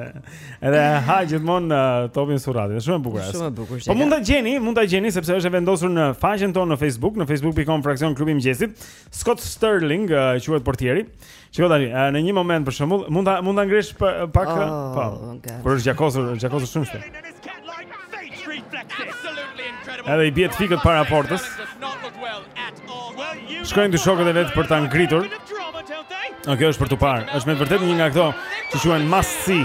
edhe ha gjithmonë uh, topin surratit. Është shumë e bukur. Shumë e bukur. Po mund ta gjeni, mund ta gjeni sepse është e vendosur në faqen tonë në Facebook, në facebook.com fraksion klubi i mëngjesit. Scott Sterling uh, quhet portieri. Shiko tani, uh, në një moment për shembull, mund ta mund ta ngresh pak oh, po. Okay. Por është gjakosur, është gjakosur shumë shpejt. Edhe i bie të fikët para portës. Shkojnë dy shokët e vet për ta ngritur. Okej, okay, është për t'u parë. Është me të vërtet një nga këto që quhen must see.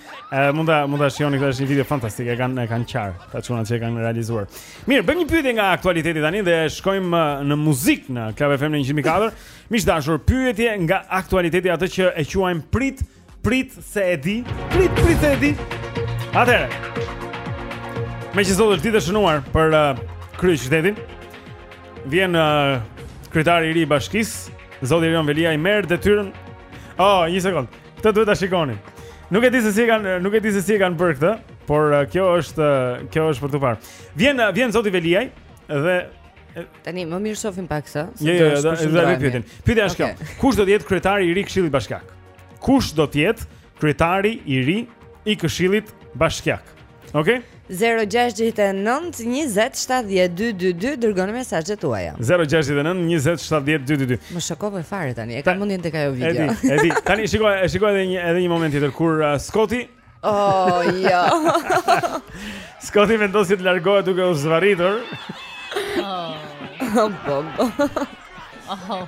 Ë mund ta mund ta shihoni këtë është një video fantastike, e kanë e kanë qarë ata çunat që e kanë realizuar. Mirë, bëjmë një pyetje nga aktualiteti tani dhe shkojmë uh, në muzikë në Club FM 100.4. Miq të dashur, pyetje nga aktualiteti atë që e quajmë prit, prit se e di, prit prit se e di. Atëherë. Meqë sot është ditë e shënuar për uh, kryeqytetin. Vjen uh, kryetari i ri i bashkisë, Zoti Erion Veliaj merr detyrën. Oh, një sekond. Këtë duhet ta shikoni. Nuk e di se si e kanë, nuk e di se si e kanë bërë këtë, por uh, kjo është uh, kjo është për t'u parë. Vjen uh, vjen zoti Veliaj dhe tani më mirë shohim pak këtë. Jo, jo, do të zgjidhni pyetjen. Pyetja është okay. kjo. Kush do të jetë kryetari i ri Këshillit Bashkiak? Kush do të jetë kryetari i ri i Këshillit Bashkiak? Ok? 0-6-9-27-12-22 Dërgoni mesazhet tuaja 0-6-9-27-12-22 Më shokove fare tani E ka mundin te kjo video E di, e di Tani shiko, shiko edhe, një, edhe një moment tjetër Kur uh, Scotty Oh, jo Scotty vendos të largohet duke u zvarritur Oh, oh, oh, oh.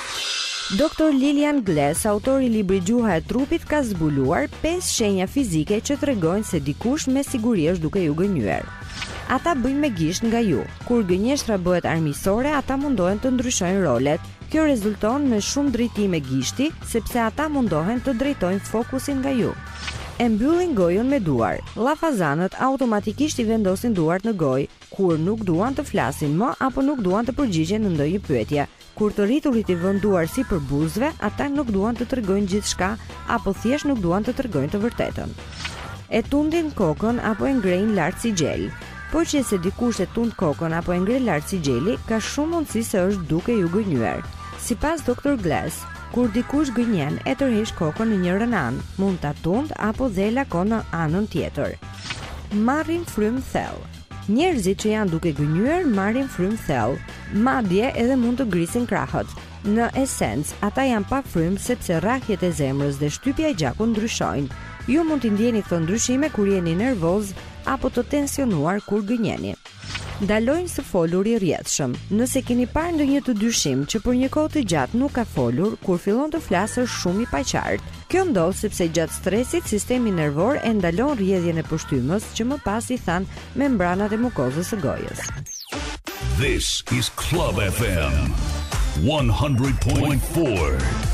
Doctor Lillian Glass, autor i librit Gjuha e trupit, ka zbuluar pesë shenja fizike që tregojnë se dikush me siguri është duke ju gënjyer. Ata bëjnë me gisht nga ju. Kur gënjeshtra bëhet armiqësore, ata mundohen të ndryshojnë rolet. Kjo rezulton me shumë drejtime gishti, sepse ata mundohen të drejtojnë fokusin nga ju. E mbyllin gojën me duar. Llafazanët automatikisht i vendosin duart në gojë kur nuk duan të flasin më apo nuk duan të përgjigjen në ndonjë pyetje. Kur të rriturit i vënë duar sipër buzëve, ata nuk duan të tregojnë gjithçka apo thjesht nuk duan të tregojnë të vërtetën. E tundin kokën apo e ngrejnë lart si gjel. Po qe se dikush e tund kokën apo e ngre lart si gjeli, ka shumë mundësi se është duke ju gënjyer. Sipas Dr. Glass, kur dikush gënjen e tërheq kokën në njërën anë, mund ta tund apo dhe e lakon në anën tjetër. Marrin frymë thellë. Njerëzit që janë duke gënjyer marrin frymë thellë, madje edhe mund të grisin krahët. Në esencë, ata janë pa frymë sepse rrahjet e zemrës dhe shtypja e gjakut ndryshojnë. Ju mund t'i ndjeni këto ndryshime kur jeni nervoz apo të tensionuar kur gënjeni. Ndalojnë së foluri rrjedhshëm. Nëse keni parë ndonjë të dyshimtë që për një kohë të gjatë nuk ka folur, kur fillon të flasë është shumë i paqartë. Kjo ndodh sepse gjatë stresit sistemi nervor e ndalon rrjedhjen e pështymës që më pas i than membranat e mukozës së gojës. This is Club FM 100.4.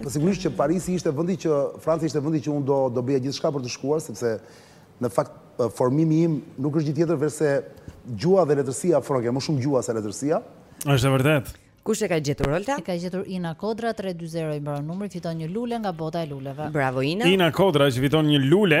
Po sigurisht që Parisi ishte vendi që, Franca ishte vendi që unë do, do bëja gjithçka për të shkuar, sepse në fakt formimi im nuk është gjë tjetër veçse gjuha dhe letërsia frënge, më shumë gjuha se letërsia. është e vërtetë. Kush e ka gjetur Olta? E ka gjetur Ina Kodra 320 i mbaron numri, fiton një lule nga bota e luleve. Bravo Ina. Ina Kodra që fiton një lule.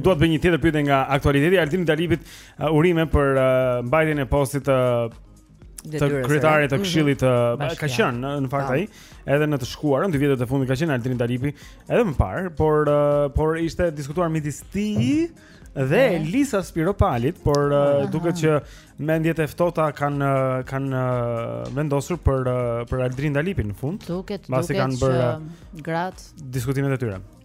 Dua të bëj një tjetër pyetje nga aktualiteti Aldrin Dalipit uh, urime për uh, mbajtjen e postit të uh, të kryetarit të mhm. këshillit mm -hmm. ka qenë në, në fakt ai edhe në të shkuarën dy vitet e fundit ka qenë Aldrin Dalipi edhe më parë por uh, por ishte diskutuar midis tij dhe mm Elisa Spiropalit por uh, duket që mendjet e ftohta kanë kanë vendosur për për Aldrin Dalipin në fund. Duket, duket pasi kanë bërë gratë diskutimet e tyre.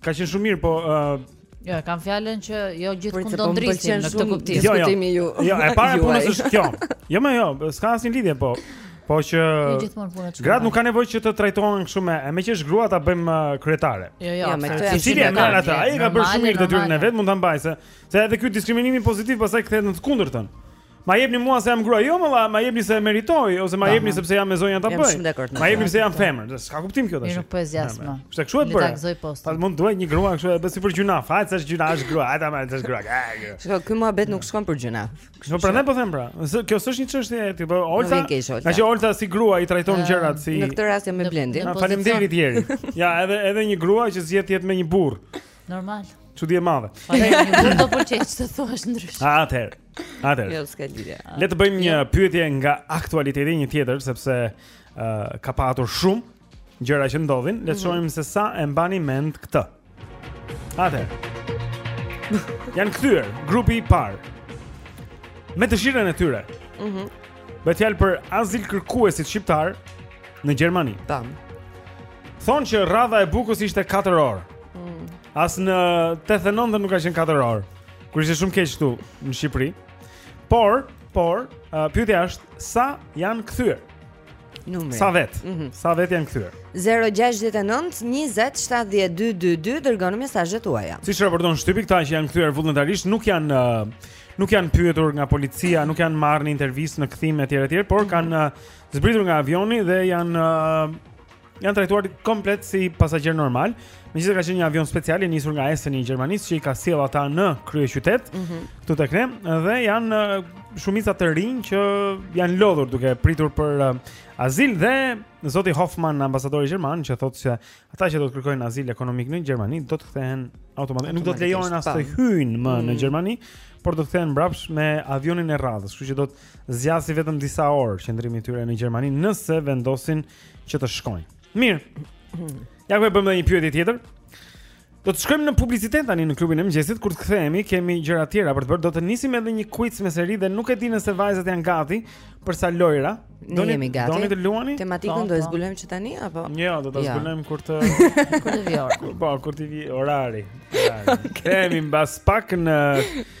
Ka qenë shumë mirë, po Jo, kam fjalën që jo gjithkund do ndrisin në këtë kuptim. Jo, jo. ju. Jo, e para puna është kjo. Jo, më jo, s'ka asnjë lidhje po. Po që gratë nuk ka nevojë që të trajtohen kështu me, meqë është grua ta bëjmë uh, kryetare. Jo, jo, me këtë. Si ti e merr atë? Ai ka bërë shumë mirë detyrën e vet, mund ta mbajë se se edhe ky diskriminimi pozitiv pastaj kthehet në të kundërtën. Ma jepni mua se jam grua. Jo, më ma jepni se e meritoj ose ma jepni sepse jam e zonja ta bëj. Ma jepni se jam femër. S'ka kuptim kjo tash. Nuk po zgjas më. Kështu kshu e bëra. Pas mund duaj një grua kështu e bëj si për gjynah. S'është gjynah, është grua. Ata më është grua. Shko, ky muhabet nuk shkon për gjynah. Kështu po, prandaj po them pra. Kjo s'është një çështje e tipit Olta. Kaq Olta si grua i trajton gjërat si Në këtë rast jam me Blendi. Faleminderit ieri. Ja, edhe edhe një grua që zgjedh të jetë me një burrë. Normal. Çudi e madhe. Po do pëlqej të thuash ndryshe. Atëherë. Atëherë. Jo, s'ka lidhje. Le të bëjmë një jo. pyetje nga aktualiteti një tjetër sepse uh, ka patur shumë gjëra që ndodhin. Le të mhm. shohim mm -hmm. se sa e mbani mend këtë. Atëherë. Janë kthyer grupi i parë. Me dëshirën e tyre. Mhm. Mm Bëhet fjalë për azilkërkuesit shqiptarë në Gjermani. Tam. Thonë që rradha e bukës ishte 4 orë. Mm. As në 89 nuk ka qenë 4 orë. Kur ishte shumë keq këtu në Shqipëri. Por, por, uh, pyetja është sa janë kthyer? Numri. Sa vet? Mm -hmm. Sa vetë janë kthyer? 069 20 7222 dërgoni mesazhet tuaja. Siç raporton shtypi këta që janë kthyer vullnetarisht nuk janë uh, nuk janë pyetur nga policia, nuk janë marrë në intervistë në kthim etj etj, por kanë uh, zbritur nga avioni dhe janë uh, janë trajtuar komplet si pasagjerë normalë, megjithëse ka qenë një avion special i nisur nga Essen i Gjermanisë që i ka sjellë ata në kryeqytet. Mm -hmm. Këtu tek ne dhe janë shumica të rinj që janë lodhur duke pritur për azil dhe zoti Hoffman, ambasadori gjerman, që thotë se ata që do të kërkojnë azil ekonomik në Gjermani do të kthehen automatikisht, nuk do të lejohen as të hyjnë më mm -hmm. në mhm. Gjermani por do të kthehen mbrapsht me avionin e radhës, kështu që do të zgjasë vetëm disa orë qëndrimi i tyre në Gjermani nëse vendosin që të shkojnë. Mirë. Ja ku e bëmë edhe një pyetje tjetër. Do të shkojmë në publicitet tani në klubin e mëngjesit kur të kthehemi kemi gjëra të tjera për të bërë do të nisim edhe një quiz me seri dhe nuk e di nëse vajzat janë gati për ca lojra. Do ne jemi gati. Doni të luani? Tematikën po, do e po. zbulojmë që tani apo? Jo, do ta zbulojmë kur të kur të vijë ora. Po, kur të vijë orari. Kthehemi mbas pak në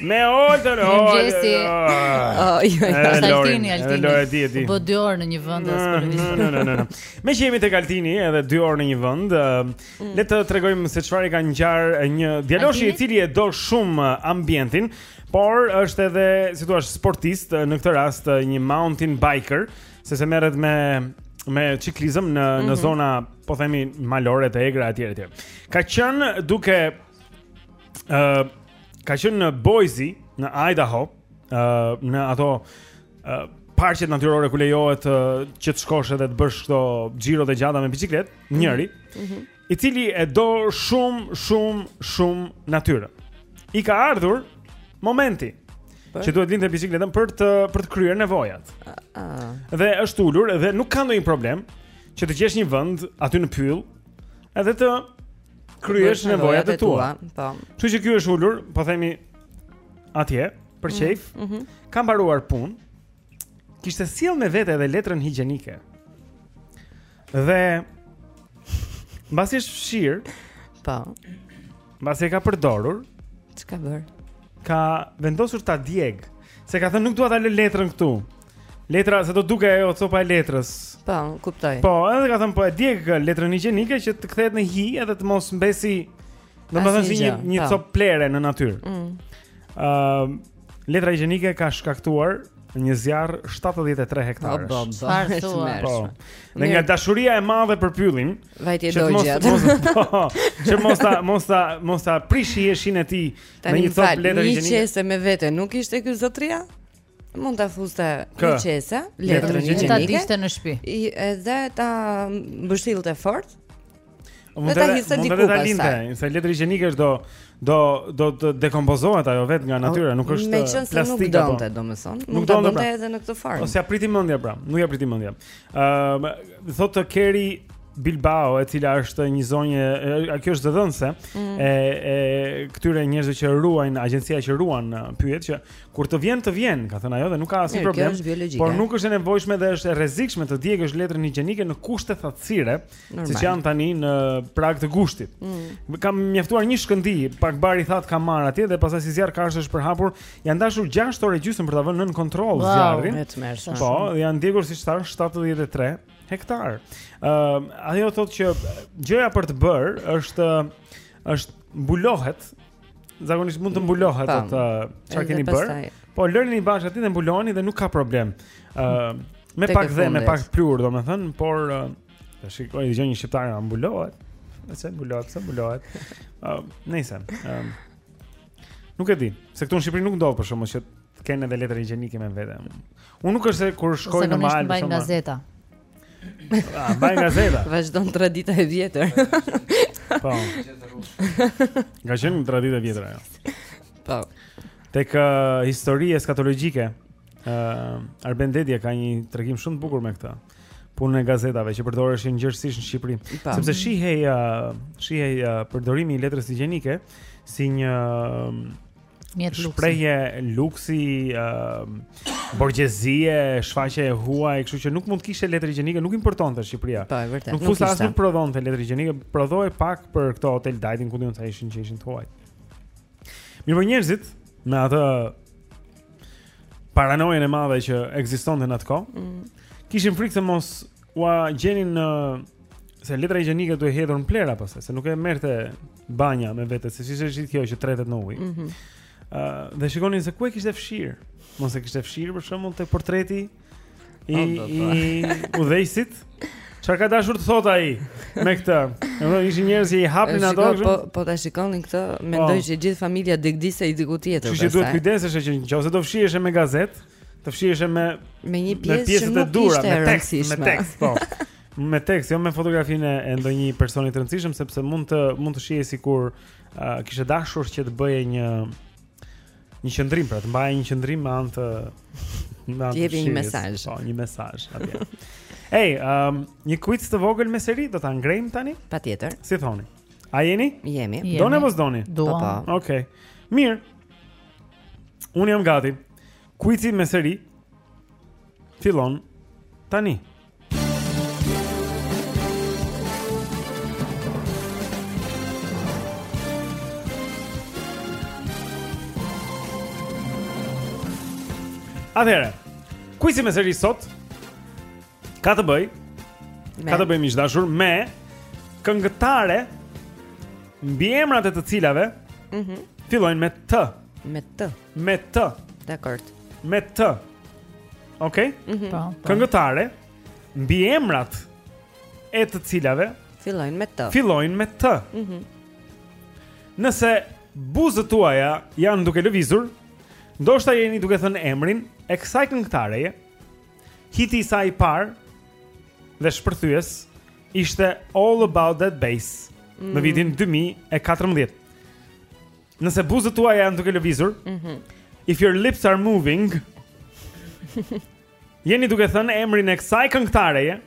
Me Olden, Olden. Oh, jo, Altini, Altini. Altini. Edhe dy orë në një vend as për një. Jo, jo, jo. Me që jemi tek Altini, edhe dy orë në një vend, mm. le të tregojmë se çfarë i ka ngjarë një djaloshi i cili e do shumë ambientin, por është edhe, si thua, sportist në këtë rast një mountain biker, sepse merret me me çiklizëm në mm -hmm. në mhm. zona, po themi, malore të egra etj etj. Ka qenë duke ë uh, ka qenë në Boise, në Idaho, ë uh, në ato uh, parqet natyrore ku lejohet uh, që të shkosh edhe të bësh këto xhiro të gjata me biçikletë, mhm. njëri, mm -hmm. i cili e do shumë, shumë, shumë natyrën. I ka ardhur momenti për? që duhet linte biçikletën për të për të kryer nevojat. Uh, uh. Dhe është ulur dhe nuk ka ndonjë problem që të gjesh një vend aty në pyll, edhe të kryesh nevojat e tua. Po. Kështu që ky është ulur, po themi atje për qejf. Mm -hmm. Ka mbaruar punë. Kishte sjellë me vete edhe letrën higjienike. Dhe mbasi është fshirë, po. Mbasi e ka përdorur, çka bërë? ka vendosur ta djegë. Se ka thënë nuk dua ta lë letrën këtu. Letra se do dukej ajo copa e letrës. Po, kuptoj. Po, edhe ka thënë po e djeg letrën higjienike që të kthehet në hi edhe të mos mbesë domethënë si një një po. copë plehre në natyrë. Ëh, mm. uh, letra higjienike ka shkaktuar një zjarr 73 hektarësh. Po, po, po. Shumë mirë. Po. Dhe nga dashuria e madhe për pyllin, vajti e dogji. Po, që mos ta mos ta mos ta prishë hijeshinë e tij Tani një top letër një qese me vete nuk ishte ky zotria? Mund ta fuste në qese, letër një qese. Ta digjte në shtëpi. Edhe ta mbështillte fort. Mund ta hidhte diku pastaj. Mund ta linte, se letra higjienike është do do do të dekompozohet ajo vetë nga natyra, nuk është plastik. Meqenëse nuk donte, domethënë, nuk donte pra. edhe në këtë farë. Ose s'ia priti mendja pra, nuk ia priti mendja. Ëm, thotë Kerry Bilbao, e cila është një zonjë, kjo është zëdhënëse mm. e e këtyre njerëzve që ruajnë, agjencia që ruan pyjet që kur të vjen të vjen, ka thënë ajo dhe nuk ka asnjë problem. Por nuk është e nevojshme dhe është e rrezikshme të djegësh letrën higjienike në kushte thatësire, siç janë tani në prag të gushtit. Mm. Ka mjaftuar një shkëndijë, pak bar i thatë ka marrë atje dhe pastaj si zjarr kashte është përhapur, janë dashur 6 orë e gjysmë për ta vënë nën kontroll wow, zjarrin. Po, janë djegur siç thashë 73 Hektar. Ëm ehm, uh, ajo thotë që gjëja për të bër është është mbulohet. Zakonisht mund të mbulohet atë çka keni bër. Po lërini bash aty dhe mbuloni dhe nuk ka problem. Ëm ehm, uh, me pak dhe me pak pluhur domethën, por uh, tash shikoj dëgjoj një shqiptar që mbulohet. Nëse mbulohet, pse mbulohet? Ëm ehm, uh, nëse. Ëm um, Nuk e di, se këtu në Shqipëri nuk ndodh për shkakun Të kenë edhe letër higjienike me vete. Unë nuk është se kur shkoj në mal, mbaj gazeta. A ah, mbaj gazeta? Vazhdon tradita e vjetër. Po. Nga që tradita e vjetër ajo. Po. Tek uh, Histori eskatologjike, uh, Arben Dedja ka një tregim shumë të bukur me këtë punën e gazetave që përdoreshin gjerësisht në Shqipëri. Po. Sepse shihej, uh, shihej uh, përdorimi i letrës higjienike si një... Um, Mjet luksi. Shprehje luksi, ë uh, borgjezie, shfaqje e huaj, kështu që nuk mund të kishte letër higjienike, nuk importonte Shqipëria. Po, vërtet. Nuk fusa as nuk prodhonte letër higjienike, prodhoi pak për këto hotel Dajtin ku di unë sa ishin që ishin të huaj. Mirëpo njerëzit me atë paranojën e madhe që ekzistonte në atë kohë. Mm. Kishin frikë se mos Ua gjenin, se letra higjienike duhet hedhur në plera pastaj, se nuk e merrte banja me vete, se siç është kjo që tretet në ujë. Ëh. Mm uh, dhe shikonin se ku e kishte fshir. Mos e kishte fshir për shembull te portreti i oh, i udhëheqësit. Çfarë ka dashur të thotë ai me këtë? Edhe ishin njerëz që i hapnin ato. Po po ta shikoni këtë, mendoj po. që gjithë familja degdisej diku tjetër. Kështu që duhet të kujdesesh që nëse do fshiheshe me gazetë, Të fshiheshe me me një pjesë që nuk dura, ishte e rëndësishme. Me tekst, po. me tekst, jo me fotografinë e ndonjë personi të rëndësishëm sepse mund të mund të shihej sikur uh, kishe dashur që të bëje një një qendrim, pra të mbaje një qendrim me anë të me anë të fshirjes. një mesazh. Po, një mesazh atje. Ej, um, një kuiz të vogël Meseri do ta ngrejmë tani? Patjetër. Si thoni? A jeni? Jemi. Doni apo s'doni? Duam. Okej. Okay. Mirë. Unë jam gati. Kuizi Meseri fillon tani. Atëherë, kuizi Meseri sot ka të bëj me. ka të bëj miq të dashur me këngëtare mbiemrat e të cilave mhm mm fillojnë me T. Me T. me T. Dakord. Me T. Okej? Okay? Mm -hmm. Po, po. Këngëtare mbiemrat e të cilave fillojnë me T. Fillojnë me T. Mhm. Mm Nëse buzët tuaja janë duke lëvizur, ndoshta jeni duke thënë emrin e kësaj këngëtareje. Hiti i saj i parë dhe shpërthyes ishte All About That Bass mm. në vitin 2014. Nëse buzët tuaja janë duke lëvizur, mm -hmm. if your lips are moving, jeni duke thënë emrin e kësaj këngëtareje,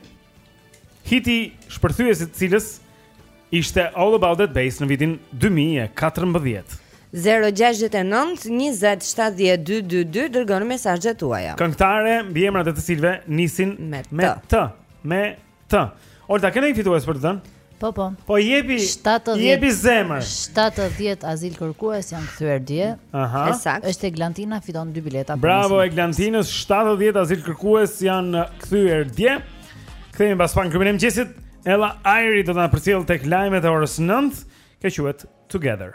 hiti shpërthyes i së cilës ishte All About That Bass në vitin 2014. 0-6-9-27-12-22 Dërgoni mesazhet tuaja Këngëtare, mbiemrat e të cilave Nisin me T Me T T. Olta, ke ndonjë fitues për të dhënë? Po, po. Po jepi, 70, jepi zemër. 70 azilkërkues janë kthyer dje. Aha. E saktë. Është Eglantina, fiton 2 bileta. Bravo Eglantinës, 70 azilkërkues janë kthyer dje. Kthehemi pas pak në klubin e mëngjesit Ella Eyre do të na përcjellë tek lajmet e orës nëntë. Kjo quhet Together.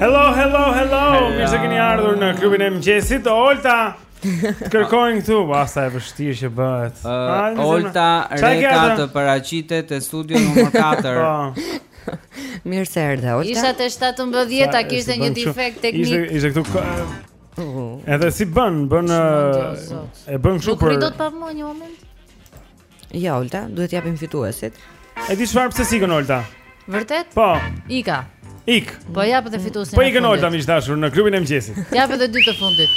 Hello, hello, hello, mirë se keni ardhur në klubin e mëngjesit, Olta, të kërkojnë këtu, pastaj e vështirë që bëhet. Uh, Olta Reka të paraqitet te studio numër 4. Po. Mirë se erdhe, Olta. Isha te 17-a, kishte një defekt teknik. Ishe, ishe këtu ka... Edhe si bën, bën e bën kështu për Nuk do të pavë më një moment. Jo Olta, duhet të japim fituesit. E di çfarë pse s'ikën Olta? Vërtet? Po. Ika. Ik. Po jap edhe fituesin. Po ikën Olta miq të dashur në klubin e mëngjesit. Jap edhe dy të fundit.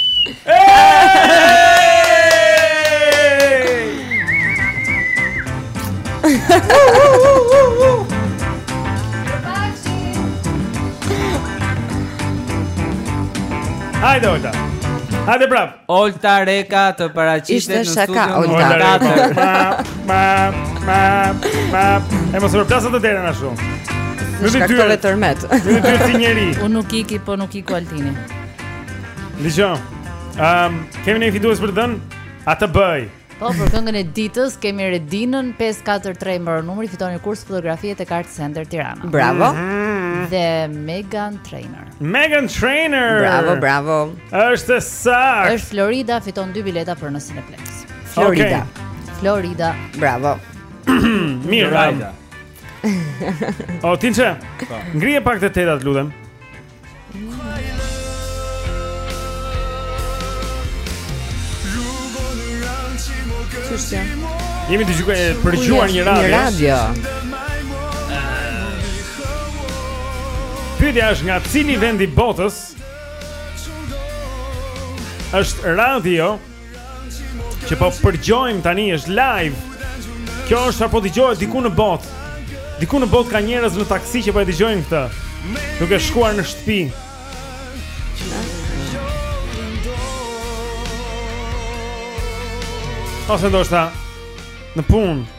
Hajde Olta. Hajde prap. Olta Reka të paraqitet në studio Olta Reka. E mos e përplas atë derën ashtu. Na u duk tërmet. Në dy si njeri. Unë nuk iki, po nuk iku Altini. Dëgjo. Ehm, um, kemi ndonjë fitues për të dhënë? Atë bëj. Po, për këngën e ditës kemi Redinën 543 mbaron numri, fiton një kurs fotografie tek Art Center Tirana. Bravo. Mhm. Dhe Meghan Trainor. Meghan Trainor. Bravo, bravo. E saktë. Është Florida fiton dy bileta për në Cineplexx. Florida. Okay. Florida. Bravo. Mirë, Rajda. O, tinqe, po. ngrije pak të tetat, të lutem. Çështja. Jemi duke përgjuar një radio. Një radio. Pyetja është nga cili vend i botës është radio Që po përgjojmë tani është live Kjo është po dëgjohet diku në botë Diku në botë ka njerëz në taksi që po e dëgjojnë këtë Duke shkuar në shtëpi Ose ndoshta Në punë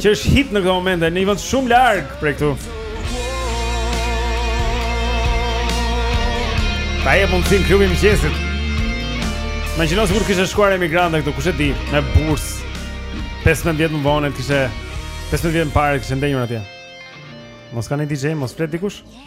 Që është hit në këto momente në një vend shumë larg prej këtu. Ta mundëson Klubi i Mëngjesit. Ma jep sikur kishe shkuar emigrante këtu, kush e di, me bursë. 15 vjet më vonë kishe 15 vjet më parë kishe ndenjur atje. Mos ka naj DJ, mos flet dikush? Yes.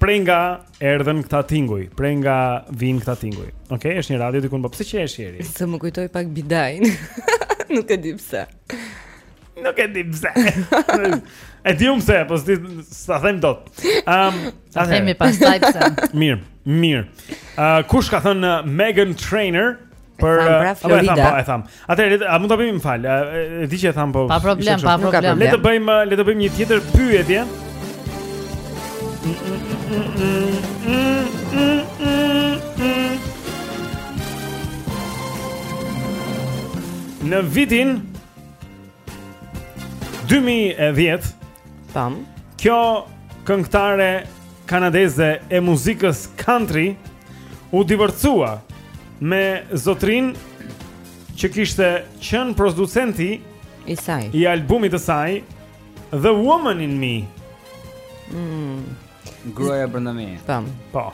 Prej nga erdhën këta tinguj, prej nga vijnë këta tinguj. Okej, okay, është një radio diku në po pse qesh Ieri? Se më kujtoi pak Bidain. Nuk e di pse. Nuk e di pse. e di unë pse, po s'di s'e them dot. Ehm, um, s'e themi pastaj pse? Mirë, mirë. Ë uh, kush ka thënë Meghan Trainor? Për pra, pra, Florida. Po, e thamë. Atëherë, a mund ta bëjmë më fal? E di që e thamë po. Pa problem, pa problem. Le të bëjmë, le të bëjmë një tjetër pyetje. Në vitin 2010, tam. Kjo këngëtare kanadeze e muzikës country u divorcua me zotërinë që kishte qenë producenti i saj. I albumit të saj The Woman in Me. Mm. Gruaja brenda meje. Tam. Po.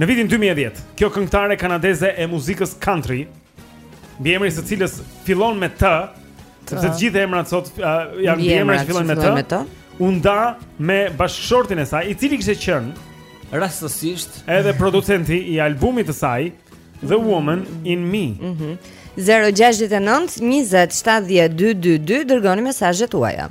Në vitin 2010, kjo këngëtare kanadeze e muzikës country, mbiemri i së cilës fillon me T, Sepse të gjithë emrat sot janë mbiemra që fillojnë me T. U nda me bashkëshortin e saj, i cili kishte qenë rastësisht edhe producenti i albumit të saj The Woman in Me. Mhm. Mm 069 20 70 222 dërgoni mesazhet tuaja.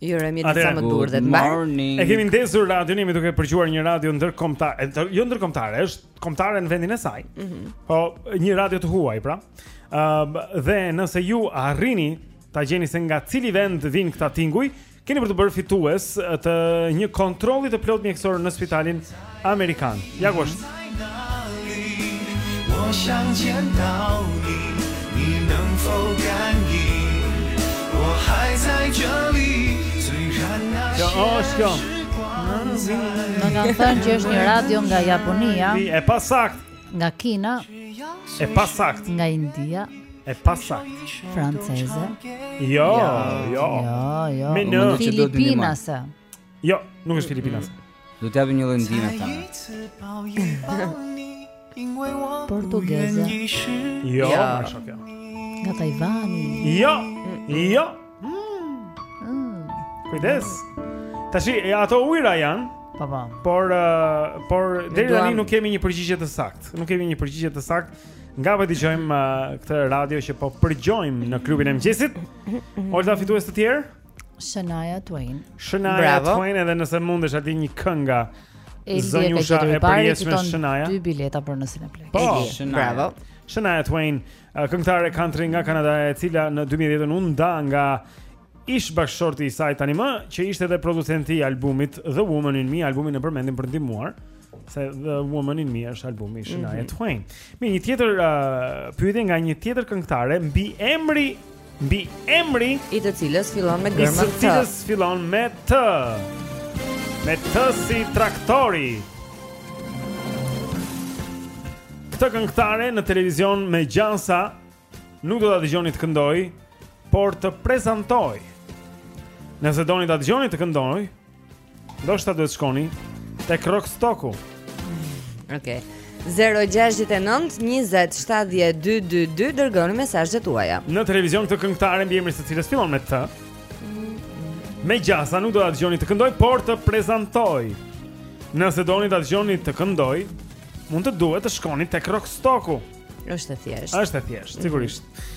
Jo, Remi, le sa më durdhet. Morning. E kemi ndezur radion, jemi duke përgjuar një radio ndërkombëtare, jo ndërkombëtare, është kombëtare në vendin e saj. Mm -hmm. Po, një radio të huaj, pra. Ëm ehm, uh, dhe nëse ju arrini ta gjeni se nga cili vend vijnë këta tinguj, keni për t'u bërë fitues të një kontrolli të plotë mjekësor në spitalin Amerikan. Ja ku është. Kjo është kjo. Më kanë thënë që është një radio nga Japonia. E pasaktë. Nga Kina. E pasaktë. Nga India. E pasaktë. Franceze. Jo, jo. Jo, jo. Filipinase. Jo, nuk është Filipinase. Do të japim një lloj ndihme ta. Portugeze. Jo, më shoh kjo. Nga Tajvani. Jo. Jo. Kujdes. Tashi ato ujra janë. Po po. Por uh, por deri tani nuk kemi një përgjigje të saktë. Nuk kemi një përgjigje të saktë. Nga po e dëgjojmë uh, këtë radio që po përgjojmë në klubin e mëngjesit. Olta fitues të tjerë? Shania Twain. Shania Twain edhe nëse mundesh atë një këngë. Zonjusha e përjetshme Shania. Dy bileta për në Cineplex. Po, bravo. Shania Twain, këngëtare country nga Kanadaja e cila në 2010 u nda nga ish bashkëshorti i saj tanimë, që ishte edhe producenti i albumit The Woman in Me, albumin e përmendim për t'ndihmuar. se The Woman in Me është albumi i Shania mm -hmm. Twain. Me një tjetër uh, pyetje nga një tjetër këngëtare mbiemri mbiemri i të cilës fillon me gërmën T. I të cilës fillon me T. Me T si traktori. Këtë këngëtare në televizion me gjasa nuk do ta dëgjoni të këndojë, por të prezantojë. Nëse doni ta dëgjoni të këndojë, Ndoshta duhet të shkoni tek Rockstocku Oke okay. 069 20 7222 Dërgoni mesazhet tuaja Në televizion këtë këngëtare mbiemri i së cilës fillon me T Me gjasa nuk do ta dëgjoni të këndojë Por të prezantojë Nëse doni ta dëgjoni të këndojë Mund të duhet të shkoni tek Rockstocku është e thjeshtë është e thjeshtë, sigurisht mm -hmm.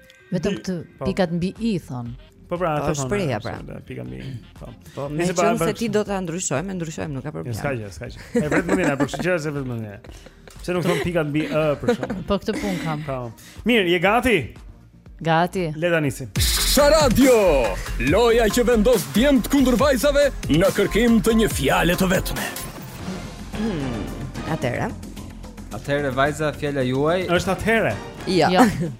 Vetëm këtë po. pikat mbi i thon. Po pra, ato po, shpreha pra. Pikat mbi. Po. Po, meqenëse ti do ta ndryshojmë, e ndryshojmë, nuk ka problem. S'ka gjë, s'ka gjë. E vetëm mendja, por çfarë është vetëm mendja? Pse nuk thon pikat mbi ë për shkak? Po këtë punë kam. Po. Mirë, je gati? Gati. Le ta nisim. Sha Radio, loja që vendos djemtë kundër vajzave në kërkim të një fjale të vetme. Hmm, atëra. Atëra vajza fjala juaj është atëra. Jo. Ja. Jo.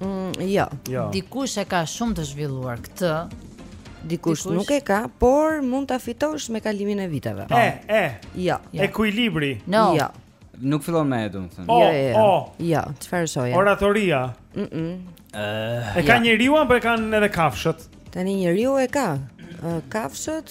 Mm, jo. jo. Dikush e ka shumë të zhvilluar këtë. Dikush, dikush nuk e ka, por mund ta fitosh me kalimin e viteve. E, e. Jo. Ja. Ekuilibri. No. Jo. Nuk fillon me e, domethënë. Jo, jo, jo. Jo, çfarë shoja? Oratoria. Mhm. -mm. Uh, e ka ja. njeriu apo e kanë edhe kafshët? Tani njeriu e ka. Uh, kafshët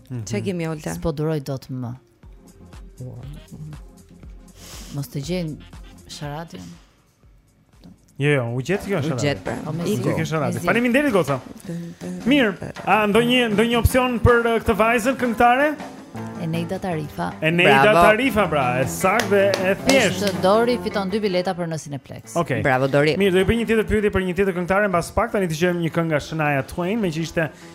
Mhm. Çe kemi Olta? S'po duroj dot më. Mos u gjet sharada jonë. Jo, jo, u gjet kjo sharada jonë. U gjet pra. Po, u gjet sharada jonë. Faleminderit goca. Mirë, a ndonjë opsion për uh, këtë vajzën këngëtare? Eneida Tarifa. Eneida Tarifa pra, e saktë dhe e thjeshtë. Është Dori fiton dy bileta për në Cineplex. Okay. Bravo Dori. Mirë, do të bëj një tjetër pyetje për një tjetër këngëtare mbas pak tani të dëgjojmë një këngë nga Shania Twain, meqë ishte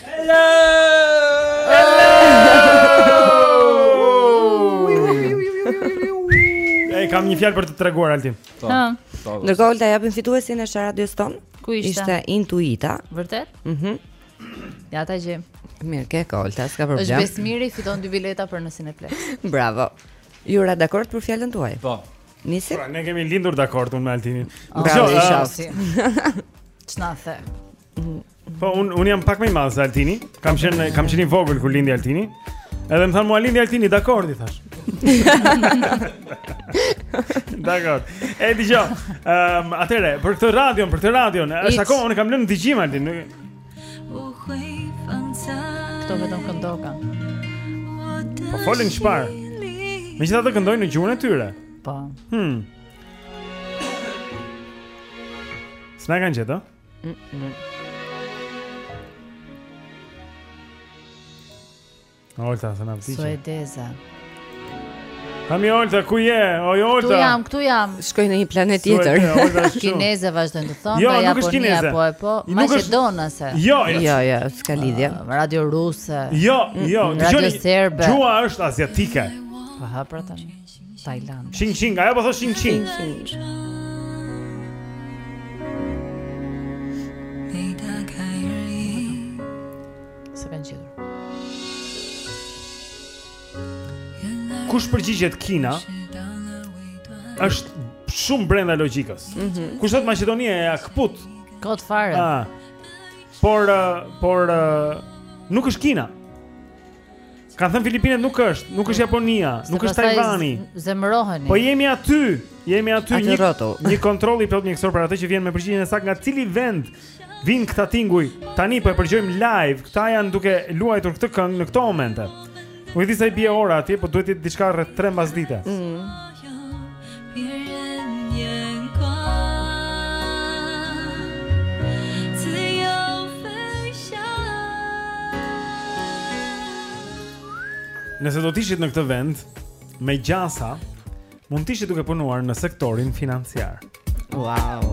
Hello! Hello! Ej, kam një fjalë për të treguar Altin. Po. po. Ndërkohë ta japim fituesin e sharadës tonë. Ku ishte? Ishte Intuita. Vërtet? Mhm. Mm ja ta gjej. Mirë, ke kohë Olta, s'ka problem. Është Besmiri fiton dy bileta për në Cineplex. Bravo. Ju ra dakord për fjalën tuaj? Po. Nisi? Po, ne kemi lindur dakord unë me Altinin. Bravo, i shaftë. Ç'na the? Po un un jam pak më i madh se Altini. Kam qenë kam qenë i vogël kur lindi Altini. Edhe më thanë mua lindi Altini, dakord i thash. dakord. E di jo. Ehm, atëre, për këtë radion, për këtë radion, është akoma unë kam lënë dëgjim Altin. Kto vetëm këndokan. Po folën çfarë? Megjithatë këndojnë në gjuhën e tyre. Po. Hm. Snagan jetë. Olta, se në vëtiqe Suedeza Tami Olta, ku je? Oj, Olta Këtu jam, këtu jam Shkoj në një planet tjetër Kineze vazhdojnë të thonë Jo, nuk është Kineze po, po, Maqedonase Jo, jo, jo, jo s'ka lidhje uh, Radio Ruse Jo, jo Radio Serbe Gjuha është Aziatike Aha, pra tani Tajlandës. Shing shing, ajo po thosh shing shing. S'e kanë gjetur? Kush përgjigjet Kina? Është shumë brenda logjikës. Mm -hmm. Kush thotë Maqedonia ia këput? Kot fare. Ah. Por uh, por uh, nuk është Kina. Kanë thënë Filipinet nuk është, nuk është Japonia, Se nuk është Tajvani. Zemëroheni. Po jemi aty, jemi aty një kontroll i plot mjekësor për atë që vjen me përgjigjen e saktë nga cili vend vijnë këta tinguj. Tani po e përgjojmë live. Këta janë duke luajtur këtë këngë në këto momente. Nuk e di sa i bie ora atje, po duhet të jetë diçka rreth 3 mbasdite. Mm. Nëse do të ishit në këtë vend me gjasa, mund të ishit duke punuar në sektorin financiar. Wow.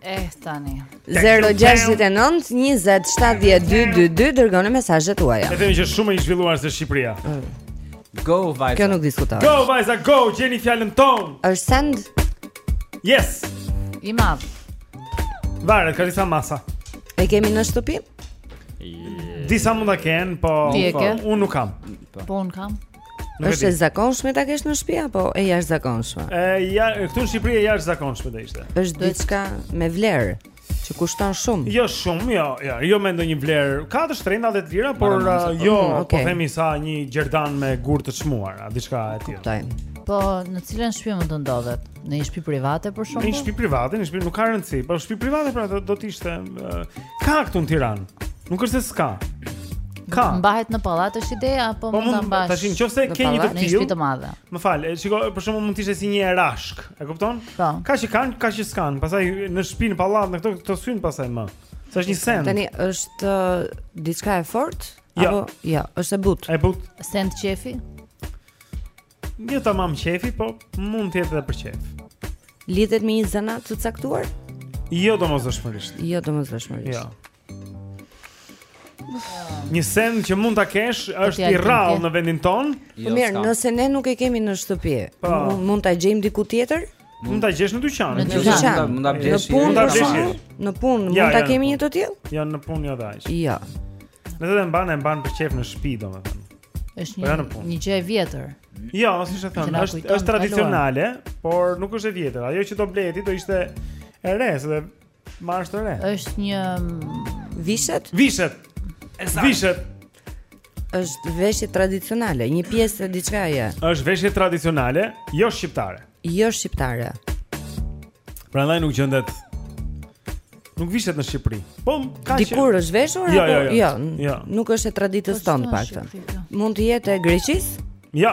Eh tani. 069 20 70 222 dërgoni mesazhet tuaja. Është më shumë i zhvilluar se Shqipëria. Mm. Go vajza. Kjo nuk diskutohet. Go vajza, go, gjeni fjalën tonë. Është send? Yes. I madh. Varet ka disa masa. E kemi në shtëpi? Disa mund ta kenë, po unë nuk kam. Po, po unë kam. Është e zakonshme ta kesh në shtëpi apo e jashtëzakonshme? Ë ja, këtu në Shqipëri e jashtëzakonshme do ishte. Është diçka me vlerë. Që kushton shumë. Jo shumë, jo, jo, jo me ndonjë vlerë. Ka të shtrenjta dhe të lira, por uh, jo, mm, po okay. po themi sa një gjerdan me gurë të çmuar, a diçka e tillë. Kuptoj. Po në cilën shtëpi mund të ndodhet? Në një shtëpi private për shkak? Në një shtëpi private, në shtëpi nuk ka rëndësi, po shtëpi private pra do të ishte uh, ka këtu në Tiranë. Nuk është se s'ka. Ka. Mbahet në pallat është ideja apo po mund ta mbash? Dash nëse ke një të tillë. Në shtëpi të madhe. Më fal, shikoj për shembull mund të ishte si një erashkë. E kupton? Po. Ka që kanë, ka që s'kanë. Pastaj në shtëpi, në pallat, në këto këto syn pastaj më. Sa është një send. Tani është uh, diçka e fortë jo. apo jo, ja, është e butë. E butë. Send qefi? Jo tamam qefi, po mund të jetë edhe për qef. Lidhet me një zanat të caktuar? Jo domosdoshmërisht. Jo domosdoshmërisht. Jo. Një send që mund ta kesh po është i rrallë në vendin ton. Po jo, mirë, nëse ne nuk e kemi në shtëpi, po. mund ta gjejmë diku tjetër? Mund ta gjesh në dyqan. Në dyqan. Mund ta blesh. Në punë ta blesh. Në punë mund ta kemi një të tillë? Jo, në punë jo dash. Jo. Në të mban e mban për qejf në shtëpi domethënë. Është një po një gjë e vjetër. Jo, si e thonë, është është tradicionale, por nuk është e vjetër. Ajo që do blije ti do ishte e re, se Marrësh të re. Është një vishet? Vishet. Vishet. Është veshje tradicionale, një pjesë e diçkaje. Është veshje tradicionale, jo shqiptare. Jo shqiptare. Prandaj nuk gjendet Nuk vishet në Shqipëri. Po, ka që Dikur është veshur jo, apo jo, jo. jo, jo. Nuk është e traditës po, tonë të paktën. Mund të jetë e Greqisë? Jo.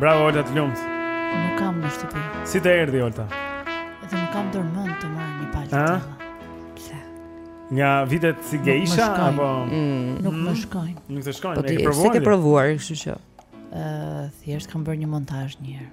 Bravo Olta të lumtë. Nuk kam në shtëpi. Si të erdhi Olta? Dhe nuk kam ndërmend të marr një palë. Ëh. Nga vitet si geisha apo mm. nuk më shkojnë. Mm. Nuk të shkojnë. Po ti e ke provuar, kështu që ë thjesht kam bërë një montazh një herë.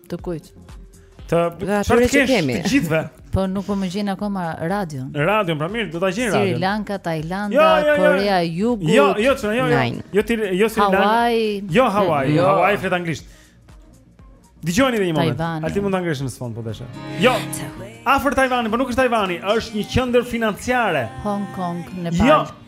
Të kujt? Të çfarë që kemi? Të gjithëve. Po nuk po më gjen akoma radion. Radion, pra mirë, do ta gjej radion. Sri Lanka, Tajlanda, jo, jo, jo, Korea e Jugut. Jo, jo, jo, jo. Nine. Jo, ti, jo Sri Lanka. Hawaii. Jo Hawaii, jo. Hawaii flet anglisht. Dëgjoni edhe një moment. Tajvani. Alti mund ta ngresh në sfond po deshë. Jo. Afër Tajvani, po nuk është Tajvani, është një qendër financiare. Hong Kong, Nepal. Jo.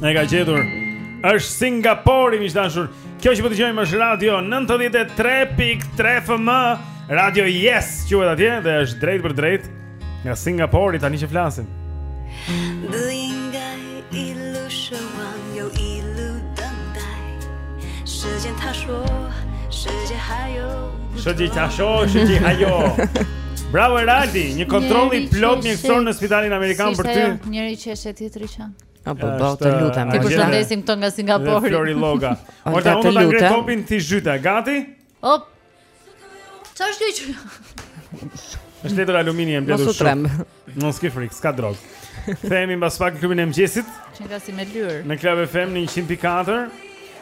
E ka gjetur. Është Singapori, miq të dashur. Kjo që po dëgjojmë është Radio 93.3 FM, Radio Yes, quhet atje dhe është drejtpërdrejt nga Singapori tani që flasim. Shëgjit ta sho, shëgjit hajo Bravo Eraldi, një kontroll i plotë mjekësor në spitalin Amerikan për ty Njëri që është e tjetëri që O po po të lutem. T'i përshëndesim këto nga Singapori. Flori Loga. Ora unë ta ngre topin ti zhyta, gati? Op. Çfarë është kjo? Është letër alumini e mbledhur shumë. Mos u tremb. Mos ke frikë, s'ka drogë. Kthehemi mbas pak në Klubin e Mëngjesit. Që nga si me lyr. Në Club FM në 104.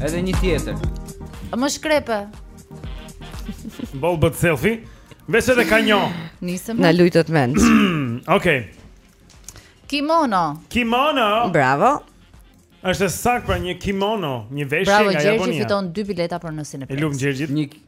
Edhe një tjetër. Më shkrepe. Ball but selfie. Vese dhe ka një. Nisëm. Na lujtët mendsh. Okej. Kimono. Kimono. Bravo. Është saktë pra një kimono, një veshje nga Japonia. Bravo Gjergj, fiton dy bileta për në Cineplexx. Lum Gjergjit. Një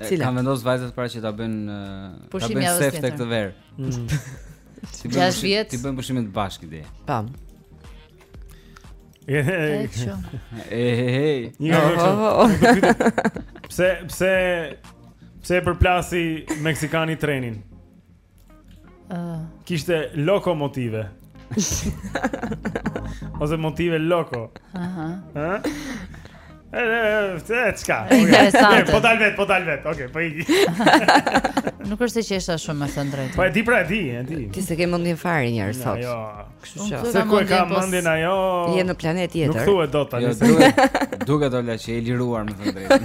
Cila? Kam vendos vajzat para që ta bëjnë ta bëjnë sefte këtë verë. Mm. Si bën pushim, t'i bëjmë pushimet bashkë ide. Pam. E e e. Jo, jo, jo. Pse pse pse e përplasi meksikani trenin? Uh. Kishte loko motive. Ose motive loko. Aha. Uh -huh. E, e, e, çka? Interesante. Po dal vetë, po dal vetë. Okej, po iki. Nuk është se qesha shumë me thënë drejtën. Po e di pra e di, e di. Ti s'e ke mendjen fare fare sot. Jo, Kështu që se ku e ka mendjen ajo? Je në planet tjetër. Nuk thuhet dot tani. Jo, duket Ola që e liruar me thënë drejtën.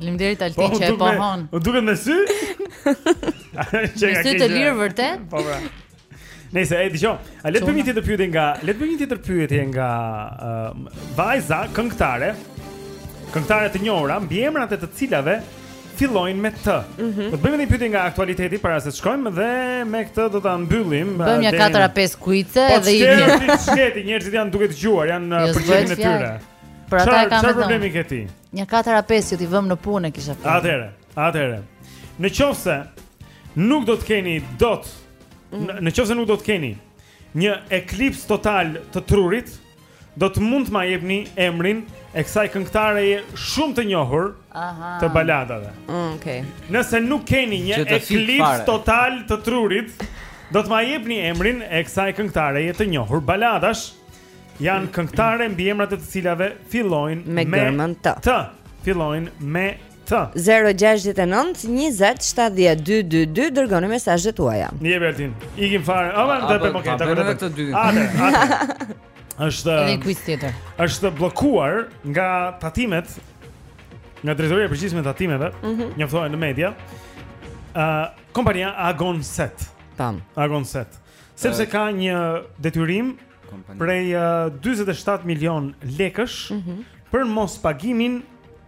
Faleminderit Altin po, që e pohon. U duket me sy? Me sy të lirë vërtet? Po pra. Nëse e dëgjoj, a le të bëjmë një tjetër pyetje nga, le të bëjmë një tjetër pyetje nga uh, vajza këngëtare. Këngëtare të njohura, mbiemrat e të cilave fillojnë me të. Mm -hmm. Do të bëjmë një pyetje nga aktualiteti para se të shkojmë dhe me këtë do ta mbyllim. Bëjmë nja 4 a 5 kuice po, dhe i vjen. Po çfarë sketi, njerëzit janë duke dëgjuar, janë jo, uh, përgjithësisht me tyre. Për ata e kanë problemi ke ti. Nja 4 a 5 që t'i vëmë në punë kisha thënë. Atëherë, atëherë. Në qoftë se nuk do të keni dot mm. në qoftë se nuk do të keni një eklips total të trurit, mm Do të mund të ma jepni emrin e kësaj këngëtareje shumë të njohur Aha. të baladave. Mm, okay. Nëse nuk keni një eklips total të trurit, do të ma jepni emrin e kësaj këngëtareje të njohur baladash. Janë këngëtare mbiemrat e të cilave fillojnë me, me T. Fillojnë me T. 069 20 70 222 dërgoni mesazhet tuaja. Mirë Altin. Ikim fare. A vjen të bëjmë këtë vetëm të dy. Atë. Është një quiz tjetër. Është bllokuar nga tatimet nga drejtoria e përgjithshme e tatimeve, mm -hmm. njoftohet në media. Ë, uh, kompania Agon Set. Tam. Agon Set. Sepse uh, ka një detyrim kompania. prej uh, 47 milionë lekësh mm -hmm. për mospagimin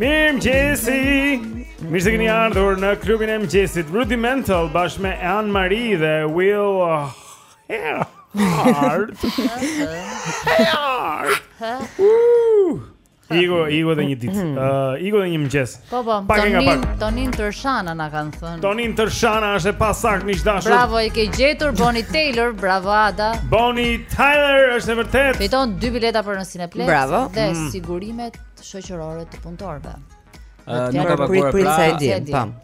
Mirëmëngjesi Mirë se këni ardhur në Klubin e Mëngjesit Rudimental bashkë me Anne-Marie dhe Will Heard Heard Heard Iku, iku dhe një ditë uh, Iku dhe një mëngjes Po po, Tonin, Tonin Tërshana na kanë thënë Tonin Tërshana është e pasaktë miq të dashur Bravo, e ke gjetur Bonnie Tyler, bravo Ada Bonnie Tyler është e vërtetë Fiton dy bileta për në Cineplex Bravo Dhe mm. sigurimet shoqërore të punëtorëve. Nuk ka bërë prit prit se e di. Pam.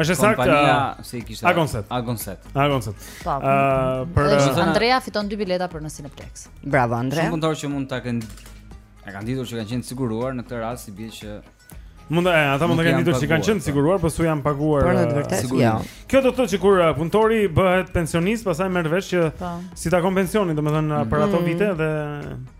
Është saktë. Kompania s'i kishte. Agonset. Agonset. Agonset. Po. Për Andrea fiton dy bileta për në Cineplex. Bravo Andrea. Shumë punëtorë që mund ta kenë e kanë ditur që kanë qenë siguruar në këtë rast i bie që Mund të, ata mund të kenë ditur që kanë qenë siguruar, po s'u janë paguar. Por në të vërtetë jo. Kjo do të thotë që kur punëtori bëhet pensionist, pastaj merr vesh që po. s'i takon pensioni, domethënë për ato mm. vite dhe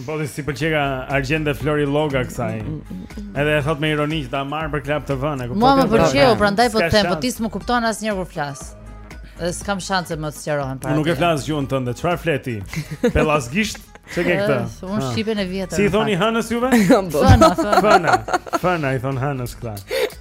Më po ti s'i pëlqeka Argjend dhe Flori Lloga kësaj. Mm, mm, mm, Edhe e thotë me ironi që ta marr për klap të vënë, kupton? Mua më pëlqeu, prandaj po të them, po ti s'më kupton asnjëherë kur flas. Dhe s'kam shanse më të sqarohem pra. Unë nuk e flas gjuhën tënde. Çfarë flet ti? Pellazgisht? Ç'e ke këtë? Unë ah. shqipen e vjetër. Si i thoni hënës juve? Fëna, fëna. Fëna i thonë hënës këta.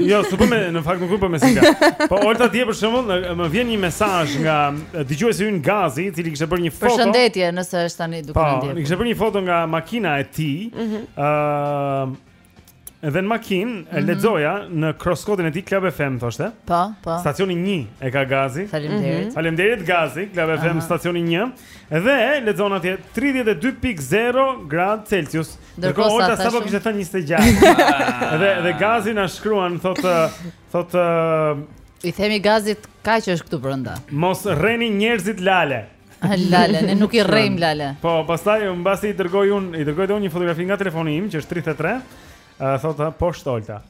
Jo, s'u bën në fakt nuk u bën me singa. Po Olta dje për shembull, më vjen një mesazh nga dëgjuesi ynë Gazi, i cili kishte bërë një foto. Përshëndetje, nëse është tani duke na po, ndjekur. Po, kishte bërë një foto nga makina e tij. Ëh. Mm -hmm. uh, Edhe në makinë mm -hmm. lexoja në kroskotin e tij Club FM thoshte. Po, po. Stacioni 1 e ka Gazi. Faleminderit. Mm -hmm. Faleminderit Gazi, Club FM uh -huh. stacioni 1. Edhe lexon atje 32.0 gradë Celsius. Ndërkohë Olta sapo kishte thënë 26. Edhe edhe Gazi na shkruan thotë thotë i themi Gazit kaq është këtu brenda. Mos rreni njerëzit lale. Lale, ne nuk i rrejm Lale. Po, pastaj mbasi i dërgoj un, i dërgoj edhe un një fotografi nga telefoni im që është 33. Uh, thotë poshtë Olta.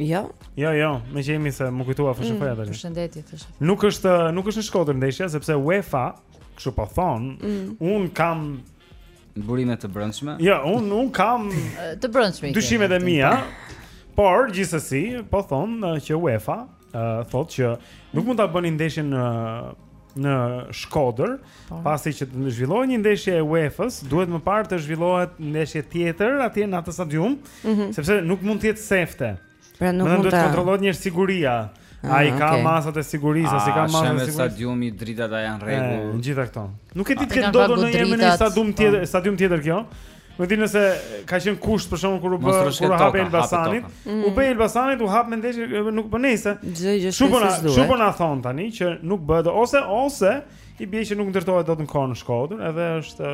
Jo. Jo, jo, më lejoni se m'u kujtua mm, FSHF-ja tani. Përshëndetje, thashë. Nuk është nuk është në Shkodër ndeshja sepse UEFA, kështu po thon, mm. un kam burime të brendshme. Jo, un un kam të brendshme. Dyshimet e mia. Por gjithsesi, po thon që UEFA uh, thotë që nuk mund ta bëni ndeshjen në në Shkodër, po. pasi që të zhvillohet një ndeshje e UEFA-s, duhet më parë të zhvillohet ndeshje tjetër atje në atë stadium, mm -hmm. sepse nuk mund të jetë sefte. Pra nuk mund ta kontrollojë njeri sigurinë. Ah, a i ka okay. masat e sigurisë, ah, si ka masat e sigurisë. Në stadiumi dritat a janë rregull. Të gjitha këto. Nuk e di të ketë ndodhur në një stadium tjetër, stadium tjetër kjo. Nuk di nëse ka qenë kusht për shembull kur u bë kur u hap Elbasani, mm. u bë Elbasani, u hap me ndeshje nuk po nejse. Çdo gjë është po si duhet. Po na thon tani që nuk bëhet ose ose i bie që nuk ndërtohet dot në kohë në Shkodër, edhe është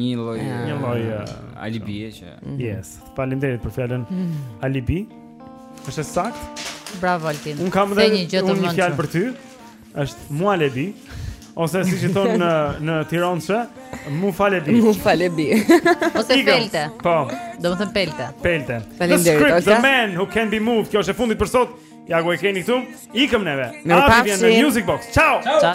një lloj një lloj alibi që. Mhm. Yes. Faleminderit për fjalën mhm. alibi. Është saktë? Bravo Altin. Un kam edhe një gjë të mundshme. Një fjalë për ty. Është Muhalebi ose siç i thon në në tironse, Mufalebi. Mufalebi. Ose Pelte. Po. Domethën Pelte. Pelte. Faleminderit. The man who can't be moved. Kjo është e fundit për sot. Ja ku e keni këtu. Ikëm neve. Ne vjen në Music Box. Ciao. Ciao.